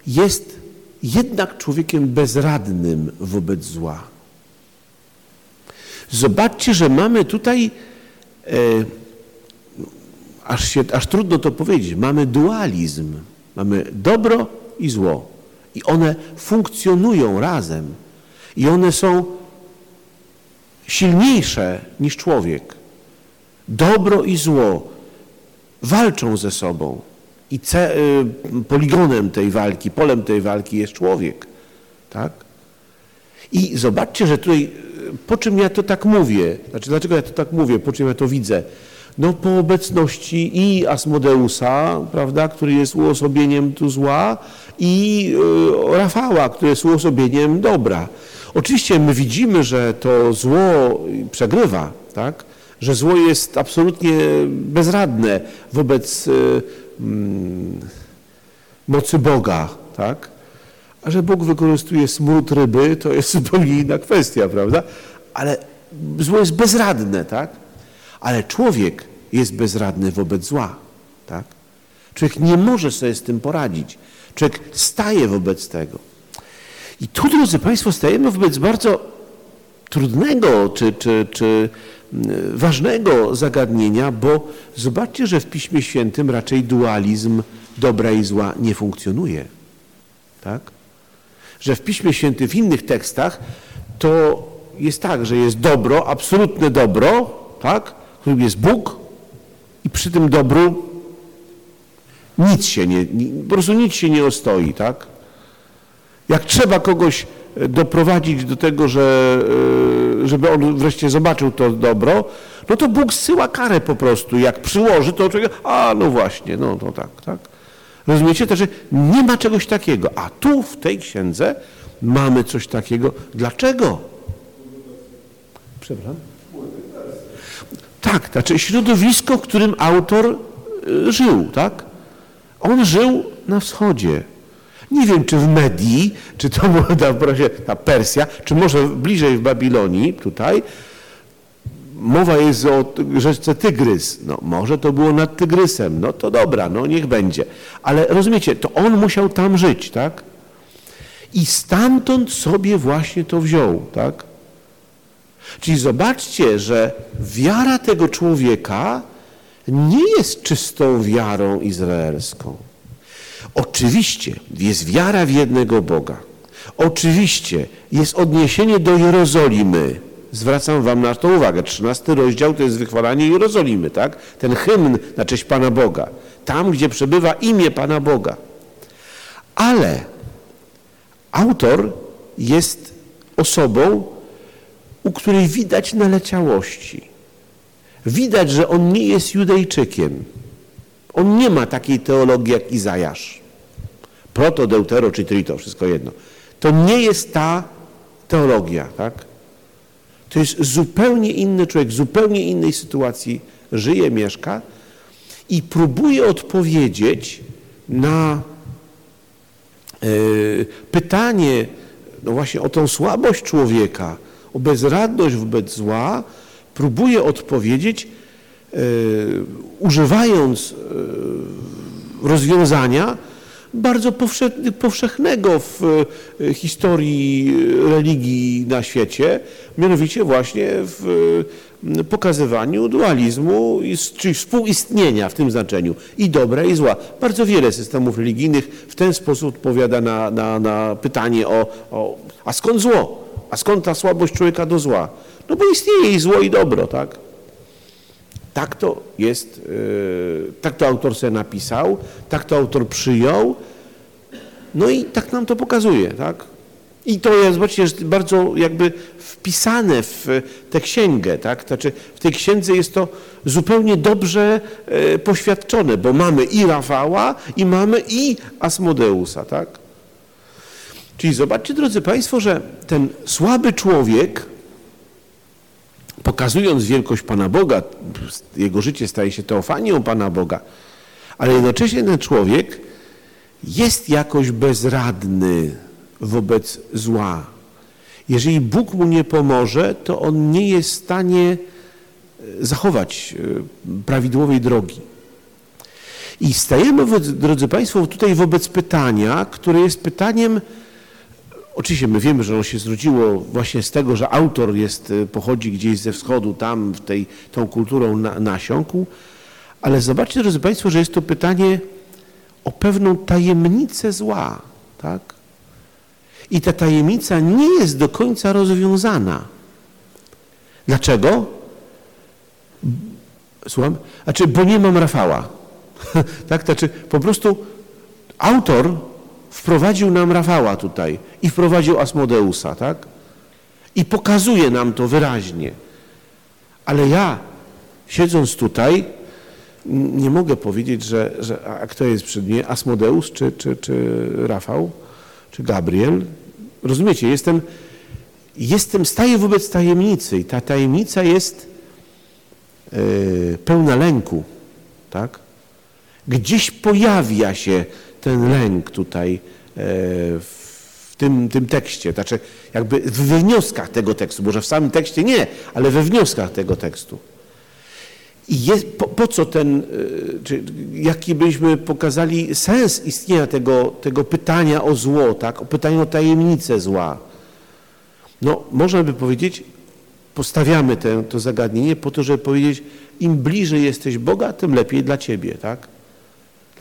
jest jednak człowiekiem bezradnym wobec zła. Zobaczcie, że mamy tutaj, e, aż, się, aż trudno to powiedzieć, mamy dualizm. Mamy dobro i zło. I one funkcjonują razem. I one są silniejsze niż człowiek. Dobro i zło walczą ze sobą. I ce, y, poligonem tej walki, polem tej walki jest człowiek. Tak? I zobaczcie, że tutaj, y, po czym ja to tak mówię, znaczy dlaczego ja to tak mówię, po czym ja to widzę? No po obecności i Asmodeusa, prawda, który jest uosobieniem tu zła i y, Rafała, który jest uosobieniem dobra. Oczywiście my widzimy, że to zło przegrywa, tak? że zło jest absolutnie bezradne wobec y, mocy Boga, tak? A że Bóg wykorzystuje smród ryby, to jest zupełnie inna kwestia, prawda? Ale zło jest bezradne, tak? Ale człowiek jest bezradny wobec zła, tak? Człowiek nie może sobie z tym poradzić. Człowiek staje wobec tego. I tu, drodzy Państwo, stajemy wobec bardzo trudnego czy, czy, czy mm, ważnego zagadnienia, bo zobaczcie, że w Piśmie Świętym raczej dualizm dobra i zła nie funkcjonuje. Tak? Że w Piśmie Świętym, w innych tekstach, to jest tak, że jest dobro, absolutne dobro, tak? którym jest Bóg i przy tym dobru nic się nie, po prostu nic się nie ostoi, tak? Jak trzeba kogoś doprowadzić do tego, że, e, żeby on wreszcie zobaczył to dobro, no to Bóg zsyła karę po prostu. Jak przyłoży, to człowiek, a no właśnie, no to tak, tak. Rozumiecie? To, że nie ma czegoś takiego. A tu w tej księdze mamy coś takiego. Dlaczego? Przepraszam? Tak, znaczy środowisko, w którym autor e, żył, tak? On żył na wschodzie. Nie wiem, czy w Medii, czy to była ta, ta Persja, czy może bliżej w Babilonii, tutaj, mowa jest o rzeczce Tygrys. No, może to było nad Tygrysem. No to dobra, no niech będzie. Ale rozumiecie, to on musiał tam żyć, tak? I stamtąd sobie właśnie to wziął, tak? Czyli zobaczcie, że wiara tego człowieka nie jest czystą wiarą izraelską. Oczywiście jest wiara w jednego Boga. Oczywiście jest odniesienie do Jerozolimy. Zwracam wam na to uwagę. 13 rozdział to jest wychwalanie Jerozolimy, tak? Ten hymn na cześć Pana Boga. Tam, gdzie przebywa imię Pana Boga. Ale autor jest osobą, u której widać naleciałości. Widać, że on nie jest Judejczykiem. On nie ma takiej teologii jak Izajasz. Proto, deutero czy trito, wszystko jedno. To nie jest ta teologia, tak? To jest zupełnie inny człowiek, w zupełnie innej sytuacji żyje, mieszka i próbuje odpowiedzieć na y, pytanie no właśnie o tą słabość człowieka, o bezradność wobec zła, próbuje odpowiedzieć y, używając y, rozwiązania, bardzo powszechnego w e, historii religii na świecie, mianowicie właśnie w pokazywaniu dualizmu, czyli współistnienia w tym znaczeniu i dobra i zła. Bardzo wiele systemów religijnych w ten sposób odpowiada na, na, na pytanie o, o a skąd zło? A skąd ta słabość człowieka do zła? No bo istnieje i zło i dobro, tak? Tak to jest, yy, tak to autor sobie napisał, tak to autor przyjął, no i tak nam to pokazuje, tak? I to jest, zobaczcie, jest bardzo jakby wpisane w tę księgę, tak? Znaczy w tej księdze jest to zupełnie dobrze e, poświadczone, bo mamy i Rafała, i mamy i Asmodeusa, tak? Czyli zobaczcie, drodzy Państwo, że ten słaby człowiek, pokazując wielkość Pana Boga, jego życie staje się teofanią Pana Boga, ale jednocześnie ten człowiek jest jakoś bezradny wobec zła. Jeżeli Bóg mu nie pomoże, to on nie jest w stanie e, zachować e, prawidłowej drogi. I stajemy, drodzy Państwo, tutaj wobec pytania, które jest pytaniem, oczywiście my wiemy, że ono się zrodziło właśnie z tego, że autor jest, y, pochodzi gdzieś ze wschodu, tam w tej, tą kulturą na, nasiąkł, ale zobaczcie, drodzy Państwo, że jest to pytanie o pewną tajemnicę zła, tak? I ta tajemnica nie jest do końca rozwiązana. Dlaczego? Słucham? Znaczy, bo nie mam Rafała. tak? Znaczy, po prostu autor wprowadził nam Rafała tutaj i wprowadził Asmodeusa, tak? I pokazuje nam to wyraźnie. Ale ja, siedząc tutaj, nie mogę powiedzieć, że, że a kto jest przed mnie, Asmodeus czy, czy, czy Rafał, czy Gabriel. Rozumiecie, jestem, jestem, staję wobec tajemnicy i ta tajemnica jest yy, pełna lęku, tak? Gdzieś pojawia się ten lęk tutaj yy, w tym, tym tekście, znaczy jakby w wnioskach tego tekstu, może w samym tekście nie, ale we wnioskach tego tekstu. I jest, po, po, co ten, e, czy jaki byśmy pokazali sens istnienia tego, tego pytania o zło, tak? o pytania o tajemnicę zła. No, można by powiedzieć, postawiamy te, to zagadnienie po to, żeby powiedzieć, im bliżej jesteś Boga, tym lepiej dla Ciebie, tak?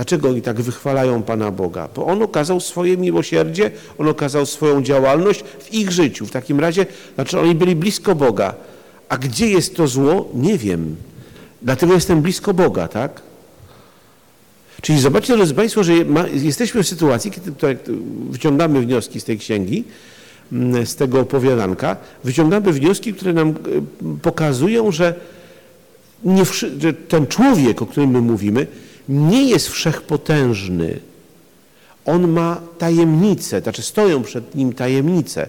Dlaczego oni tak wychwalają Pana Boga? Bo On okazał swoje miłosierdzie, On okazał swoją działalność w ich życiu. W takim razie, znaczy oni byli blisko Boga. A gdzie jest to zło? Nie wiem. Dlatego jestem blisko Boga, tak? Czyli zobaczcie, drodzy Państwo, że jesteśmy w sytuacji, kiedy wyciągamy wnioski z tej księgi, mm, z tego opowiadanka, wyciągamy wnioski, które nam e, pokazują, że, nie, że ten człowiek, o którym my mówimy, nie jest wszechpotężny. On ma tajemnice, znaczy stoją przed nim tajemnice.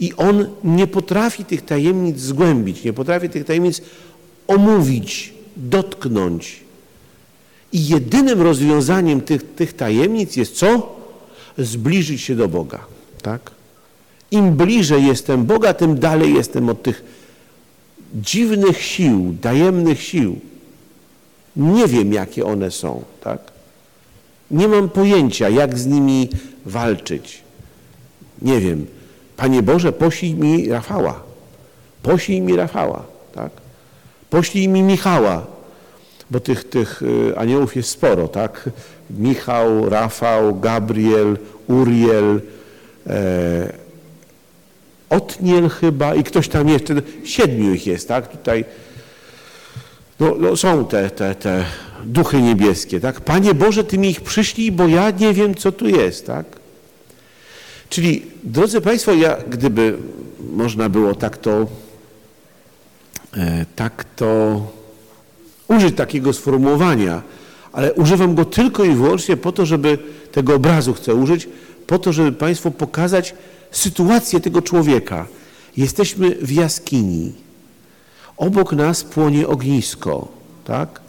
I on nie potrafi tych tajemnic zgłębić, nie potrafi tych tajemnic omówić, dotknąć. I jedynym rozwiązaniem tych, tych tajemnic jest co? Zbliżyć się do Boga. Tak? Im bliżej jestem Boga, tym dalej jestem od tych dziwnych sił, tajemnych sił. Nie wiem, jakie one są. Tak? Nie mam pojęcia, jak z nimi walczyć. Nie wiem. Panie Boże, poślij mi Rafała. Poślij mi Rafała. Tak? Poślij mi Michała, bo tych, tych y, aniołów jest sporo, tak? Michał, Rafał, Gabriel, Uriel, e, Otniel chyba i ktoś tam jeszcze, siedmiu ich jest, tak? Tutaj no, no są te, te, te duchy niebieskie, tak? Panie Boże, Ty mi ich przyszli, bo ja nie wiem, co tu jest, tak? Czyli, drodzy Państwo, ja, gdyby można było tak to E, tak to użyć takiego sformułowania, ale używam go tylko i wyłącznie po to, żeby tego obrazu chcę użyć, po to, żeby Państwu pokazać sytuację tego człowieka. Jesteśmy w jaskini. Obok nas płonie ognisko, tak?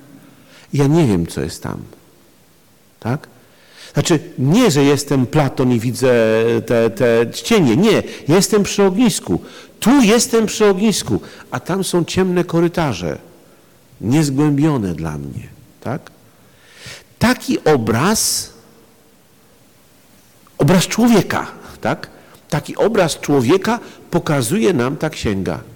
Ja nie wiem, co jest tam, tak? Znaczy, nie, że jestem Platon i widzę te, te cienie. Nie, jestem przy ognisku. Tu jestem przy ognisku, a tam są ciemne korytarze, niezgłębione dla mnie. Tak? Taki obraz, obraz człowieka, tak? Taki obraz człowieka pokazuje nam ta księga.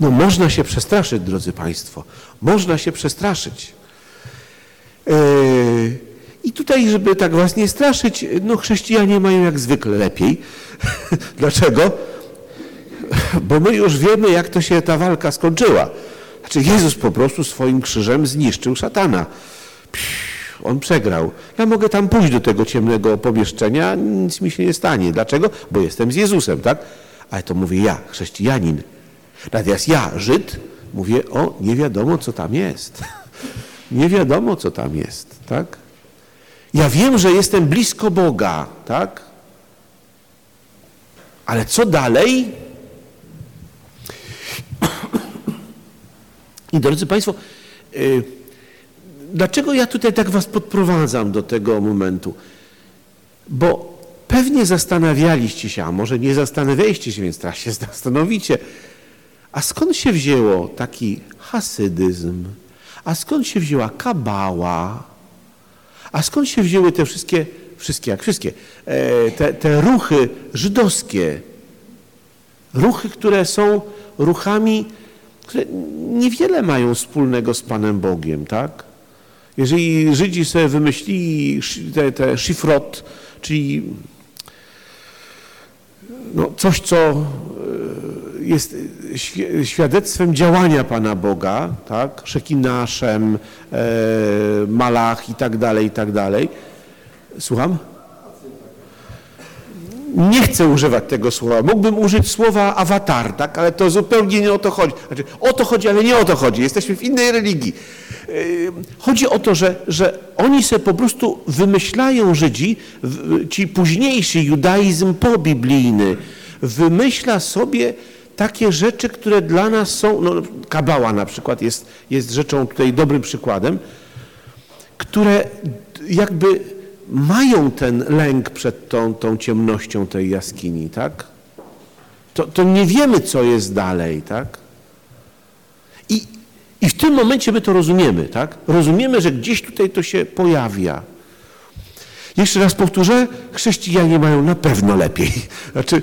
No można się przestraszyć, drodzy Państwo. Można się przestraszyć. Yy, I tutaj, żeby tak was nie straszyć, no chrześcijanie mają jak zwykle lepiej. Dlaczego? bo my już wiemy, jak to się ta walka skończyła. Znaczy Jezus po prostu swoim krzyżem zniszczył szatana. on przegrał. Ja mogę tam pójść do tego ciemnego pomieszczenia, nic mi się nie stanie. Dlaczego? Bo jestem z Jezusem, tak? Ale to mówię ja, chrześcijanin. Natomiast ja, Żyd, mówię, o, nie wiadomo, co tam jest. Nie wiadomo, co tam jest, tak? Ja wiem, że jestem blisko Boga, tak? Ale co dalej? I drodzy Państwo, y, dlaczego ja tutaj tak Was podprowadzam do tego momentu? Bo pewnie zastanawialiście się, a może nie zastanawialiście się, więc teraz się zastanowicie, skąd się wzięło taki hasydyzm, A skąd się wzięła kabała? A skąd się wzięły te wszystkie, wszystkie jak wszystkie, e, te, te ruchy żydowskie? Ruchy, które są ruchami, które niewiele mają wspólnego z Panem Bogiem, tak? Jeżeli Żydzi sobie wymyślili te, te szyfrot, czyli no, coś, co e, jest świadectwem działania Pana Boga, tak? Szekinaszem, e, Malach i tak dalej, i tak dalej. Słucham? Nie chcę używać tego słowa. Mógłbym użyć słowa awatar, tak? ale to zupełnie nie o to chodzi. Znaczy, o to chodzi, ale nie o to chodzi. Jesteśmy w innej religii. Yy, Chodzi o to, że, że oni sobie po prostu wymyślają Żydzi, ci późniejszy judaizm pobiblijny, wymyśla sobie takie rzeczy, które dla nas są, no kabała na przykład jest, jest rzeczą tutaj dobrym przykładem, które jakby mają ten lęk przed tą, tą ciemnością tej jaskini, tak? To, to nie wiemy, co jest dalej, tak? I, I w tym momencie my to rozumiemy, tak? Rozumiemy, że gdzieś tutaj to się pojawia. Jeszcze raz powtórzę, chrześcijanie mają na pewno lepiej. Znaczy,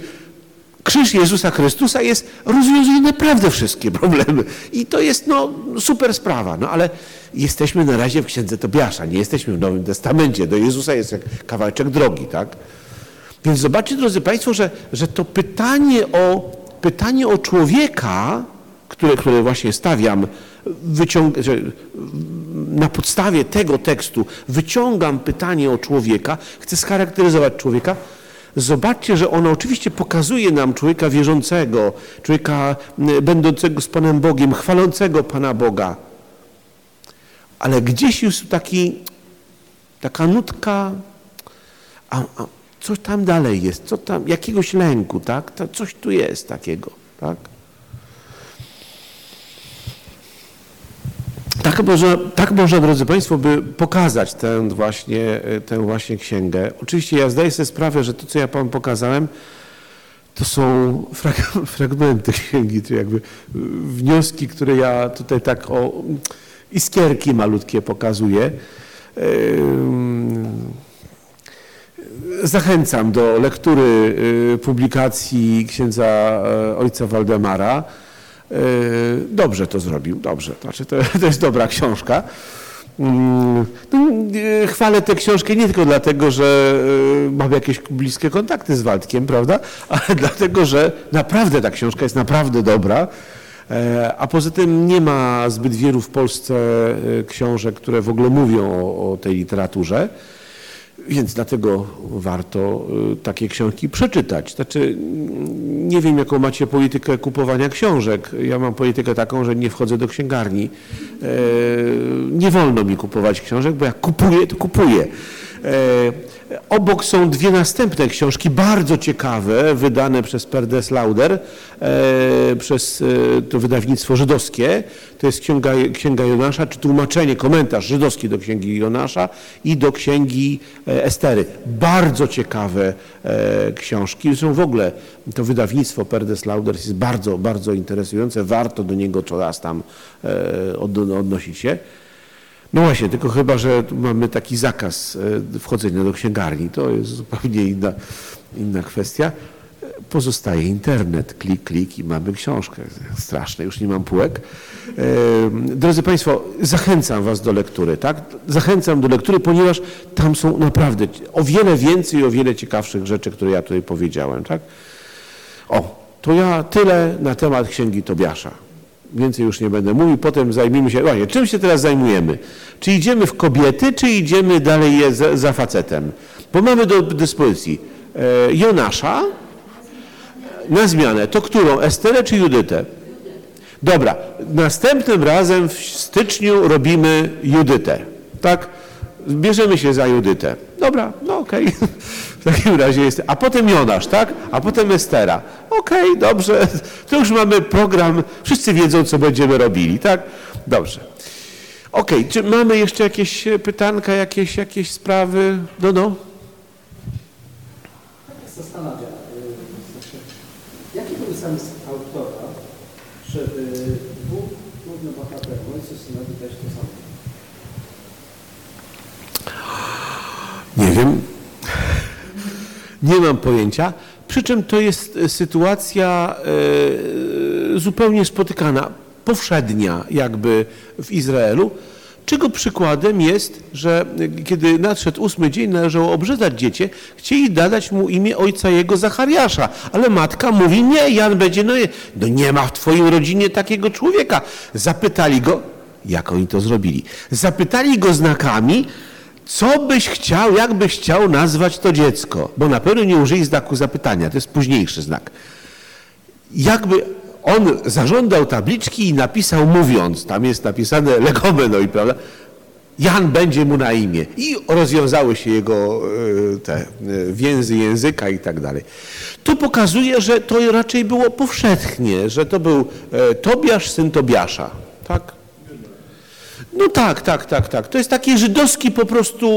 krzyż Jezusa Chrystusa jest, rozwiązuje naprawdę wszystkie problemy. I to jest no, super sprawa. No ale jesteśmy na razie w Księdze Tobiasza, nie jesteśmy w Nowym Testamencie. Do Jezusa jest jak kawałeczek drogi, tak? Więc zobaczcie, drodzy Państwo, że, że to pytanie o, pytanie o człowieka, które, które właśnie stawiam, że na podstawie tego tekstu wyciągam pytanie o człowieka, chcę scharakteryzować człowieka, Zobaczcie, że ono oczywiście pokazuje nam człowieka wierzącego, człowieka będącego z Panem Bogiem, chwalącego Pana Boga. Ale gdzieś jest taki, taka nutka, a, a co tam dalej jest, co tam, jakiegoś lęku, tak? To coś tu jest takiego, tak? Tak można, tak można, drodzy Państwo, by pokazać tę właśnie, tę właśnie księgę. Oczywiście ja zdaję sobie sprawę, że to, co ja Wam pokazałem, to są frag- fragmenty księgi, czy jakby wnioski, które ja tutaj tak o iskierki malutkie pokazuję. Zachęcam do lektury y, publikacji księdza e, ojca Waldemara. E, Dobrze to zrobił, dobrze. Znaczy to, to jest dobra książka. Mm, no, e, Chwalę tę książkę nie tylko dlatego, że e, mam jakieś bliskie kontakty z Waldkiem, prawda? Ale dlatego, że naprawdę ta książka jest naprawdę dobra. A poza tym nie ma zbyt wielu w Polsce książek, które w ogóle mówią o, o tej literaturze. Więc dlatego warto y, takie książki przeczytać. Znaczy, mm, nie wiem, jaką macie politykę kupowania książek. Ja mam politykę taką, że nie wchodzę do księgarni. E, Nie wolno mi kupować książek, bo jak kupuję, to kupuję. Obok są dwie następne książki, bardzo ciekawe, wydane przez Perdes Lauder, e, przez e, to wydawnictwo żydowskie. To jest Księga, Księga Jonasza, czy tłumaczenie, komentarz żydowski do Księgi Jonasza i do Księgi e, Estery. Bardzo ciekawe e, książki. Zresztą w ogóle to wydawnictwo Perdes Lauder jest bardzo, bardzo interesujące. Warto do niego coraz tam e, od, odnosić się. No właśnie, tylko chyba, że mamy taki zakaz e, wchodzenia do księgarni. To jest zupełnie inna, inna kwestia. Pozostaje internet, klik, klik i mamy książkę. Straszne, już nie mam półek. E, Drodzy Państwo, zachęcam Was do lektury, tak? Zachęcam do lektury, ponieważ tam są naprawdę o wiele więcej, o wiele ciekawszych rzeczy, które ja tutaj powiedziałem, tak? O, to ja tyle na temat Księgi Tobiasza. Więcej już nie będę mówił, potem zajmijmy się, właśnie, czym się teraz zajmujemy? Czy idziemy w kobiety, czy idziemy dalej za, za facetem? Bo mamy do dyspozycji e, Jonasza, na zmianę, to którą? Esterę czy Judytę? Dobra, następnym razem w styczniu robimy Judytę, tak? Bierzemy się za Judytę. Dobra, no okej. W takim razie jest. A potem Jonasz, tak? A potem Estera. Okej, dobrze. To już mamy program. Wszyscy wiedzą, co będziemy robili, tak? Dobrze. Okej, czy mamy jeszcze jakieś e, pytanka, jakieś, jakieś sprawy? No, no. zastanawia, y, znaczy, jaki był zamysł autora, żeby dwóch głównych bohaterów, ojcu i synowi dać to samo? Nie wiem. Nie mam pojęcia. Przy czym to jest e, sytuacja e, zupełnie spotykana, powszednia jakby w Izraelu, czego przykładem jest, że kiedy nadszedł ósmy dzień, należało obrzezać dziecię, chcieli dać mu imię ojca jego Zachariasza, ale matka mówi, nie, Jan będzie, no, no nie ma w twojej rodzinie takiego człowieka. Zapytali go, jak oni to zrobili? Zapytali go znakami, co byś chciał, jak byś chciał nazwać to dziecko? Bo na pewno nie użyli znaku zapytania, to jest późniejszy znak. Jakby on zażądał tabliczki i napisał mówiąc, tam jest napisane legomenoi, prawda? Jan będzie mu na imię. I rozwiązały się jego e, te e, więzy języka i tak dalej. To pokazuje, że to raczej było powszechnie, że to był e, Tobiasz, syn Tobiasza. Tak? No tak, tak, tak, tak. To jest taki żydowski po prostu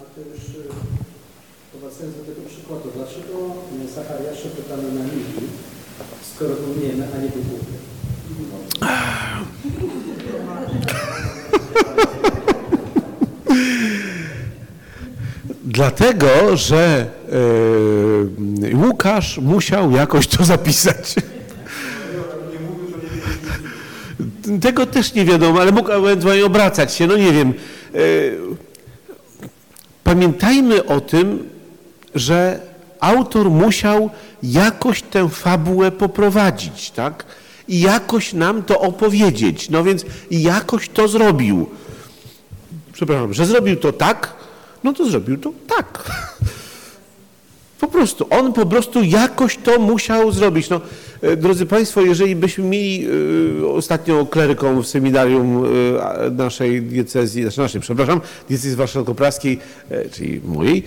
A to już y, powracając do tego przykładu, dlaczego y, Zachariasza pytamy na nimi, skoro był nie, a nie był głupy? Dlatego, że e, Łukasz musiał jakoś to zapisać. Tego też nie wiadomo, ale mógł ewentualnie obracać się, no nie wiem. E, pamiętajmy o tym, że autor musiał jakoś tę fabułę poprowadzić, tak? I jakoś nam to opowiedzieć. No więc jakoś to zrobił. Przepraszam, że zrobił to tak, no to zrobił to tak. Po prostu, on po prostu jakoś to musiał zrobić. No, e, drodzy Państwo, jeżeli byśmy mieli e, ostatnio kleryką w seminarium e, naszej diecezji, znaczy naszej, przepraszam, diecezji warszawsko-praskiej, czyli mojej,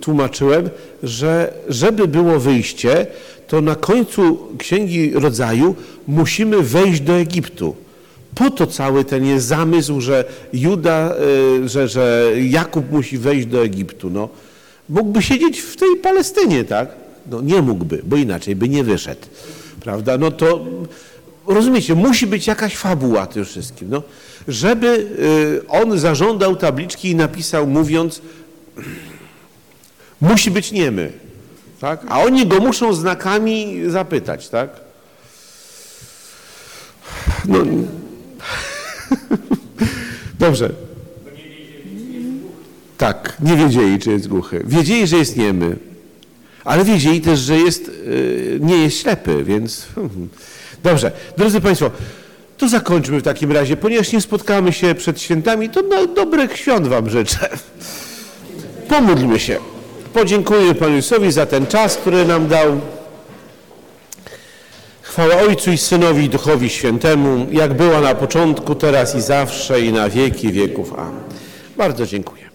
tłumaczyłem, że żeby było wyjście, to na końcu Księgi Rodzaju musimy wejść do Egiptu. Po to cały ten jest zamysł, że Juda, że, że Jakub musi wejść do Egiptu. No, mógłby siedzieć w tej Palestynie, tak? No nie mógłby, bo inaczej by nie wyszedł. Prawda? No to rozumiecie, musi być jakaś fabuła tym wszystkim. No, żeby y, on zażądał tabliczki i napisał mówiąc musi być niemy. Tak? A oni go muszą znakami zapytać, tak? No, Dobrze. Tak, nie wiedzieli, czy jest głuchy. Wiedzieli, że jest niemy, ale wiedzieli też, że jest, y, nie jest ślepy, więc... Dobrze, drodzy Państwo, to zakończmy w takim razie. Ponieważ nie spotkamy się przed świętami, to no, dobrych świąt Wam życzę. Pomódlmy się. Podziękuję Panu Jezusowi za ten czas, który nam dał. Chwała Ojcu i Synowi i Duchowi Świętemu, jak była na początku, teraz i zawsze i na wieki wieków. Amen. Bardzo dziękuję.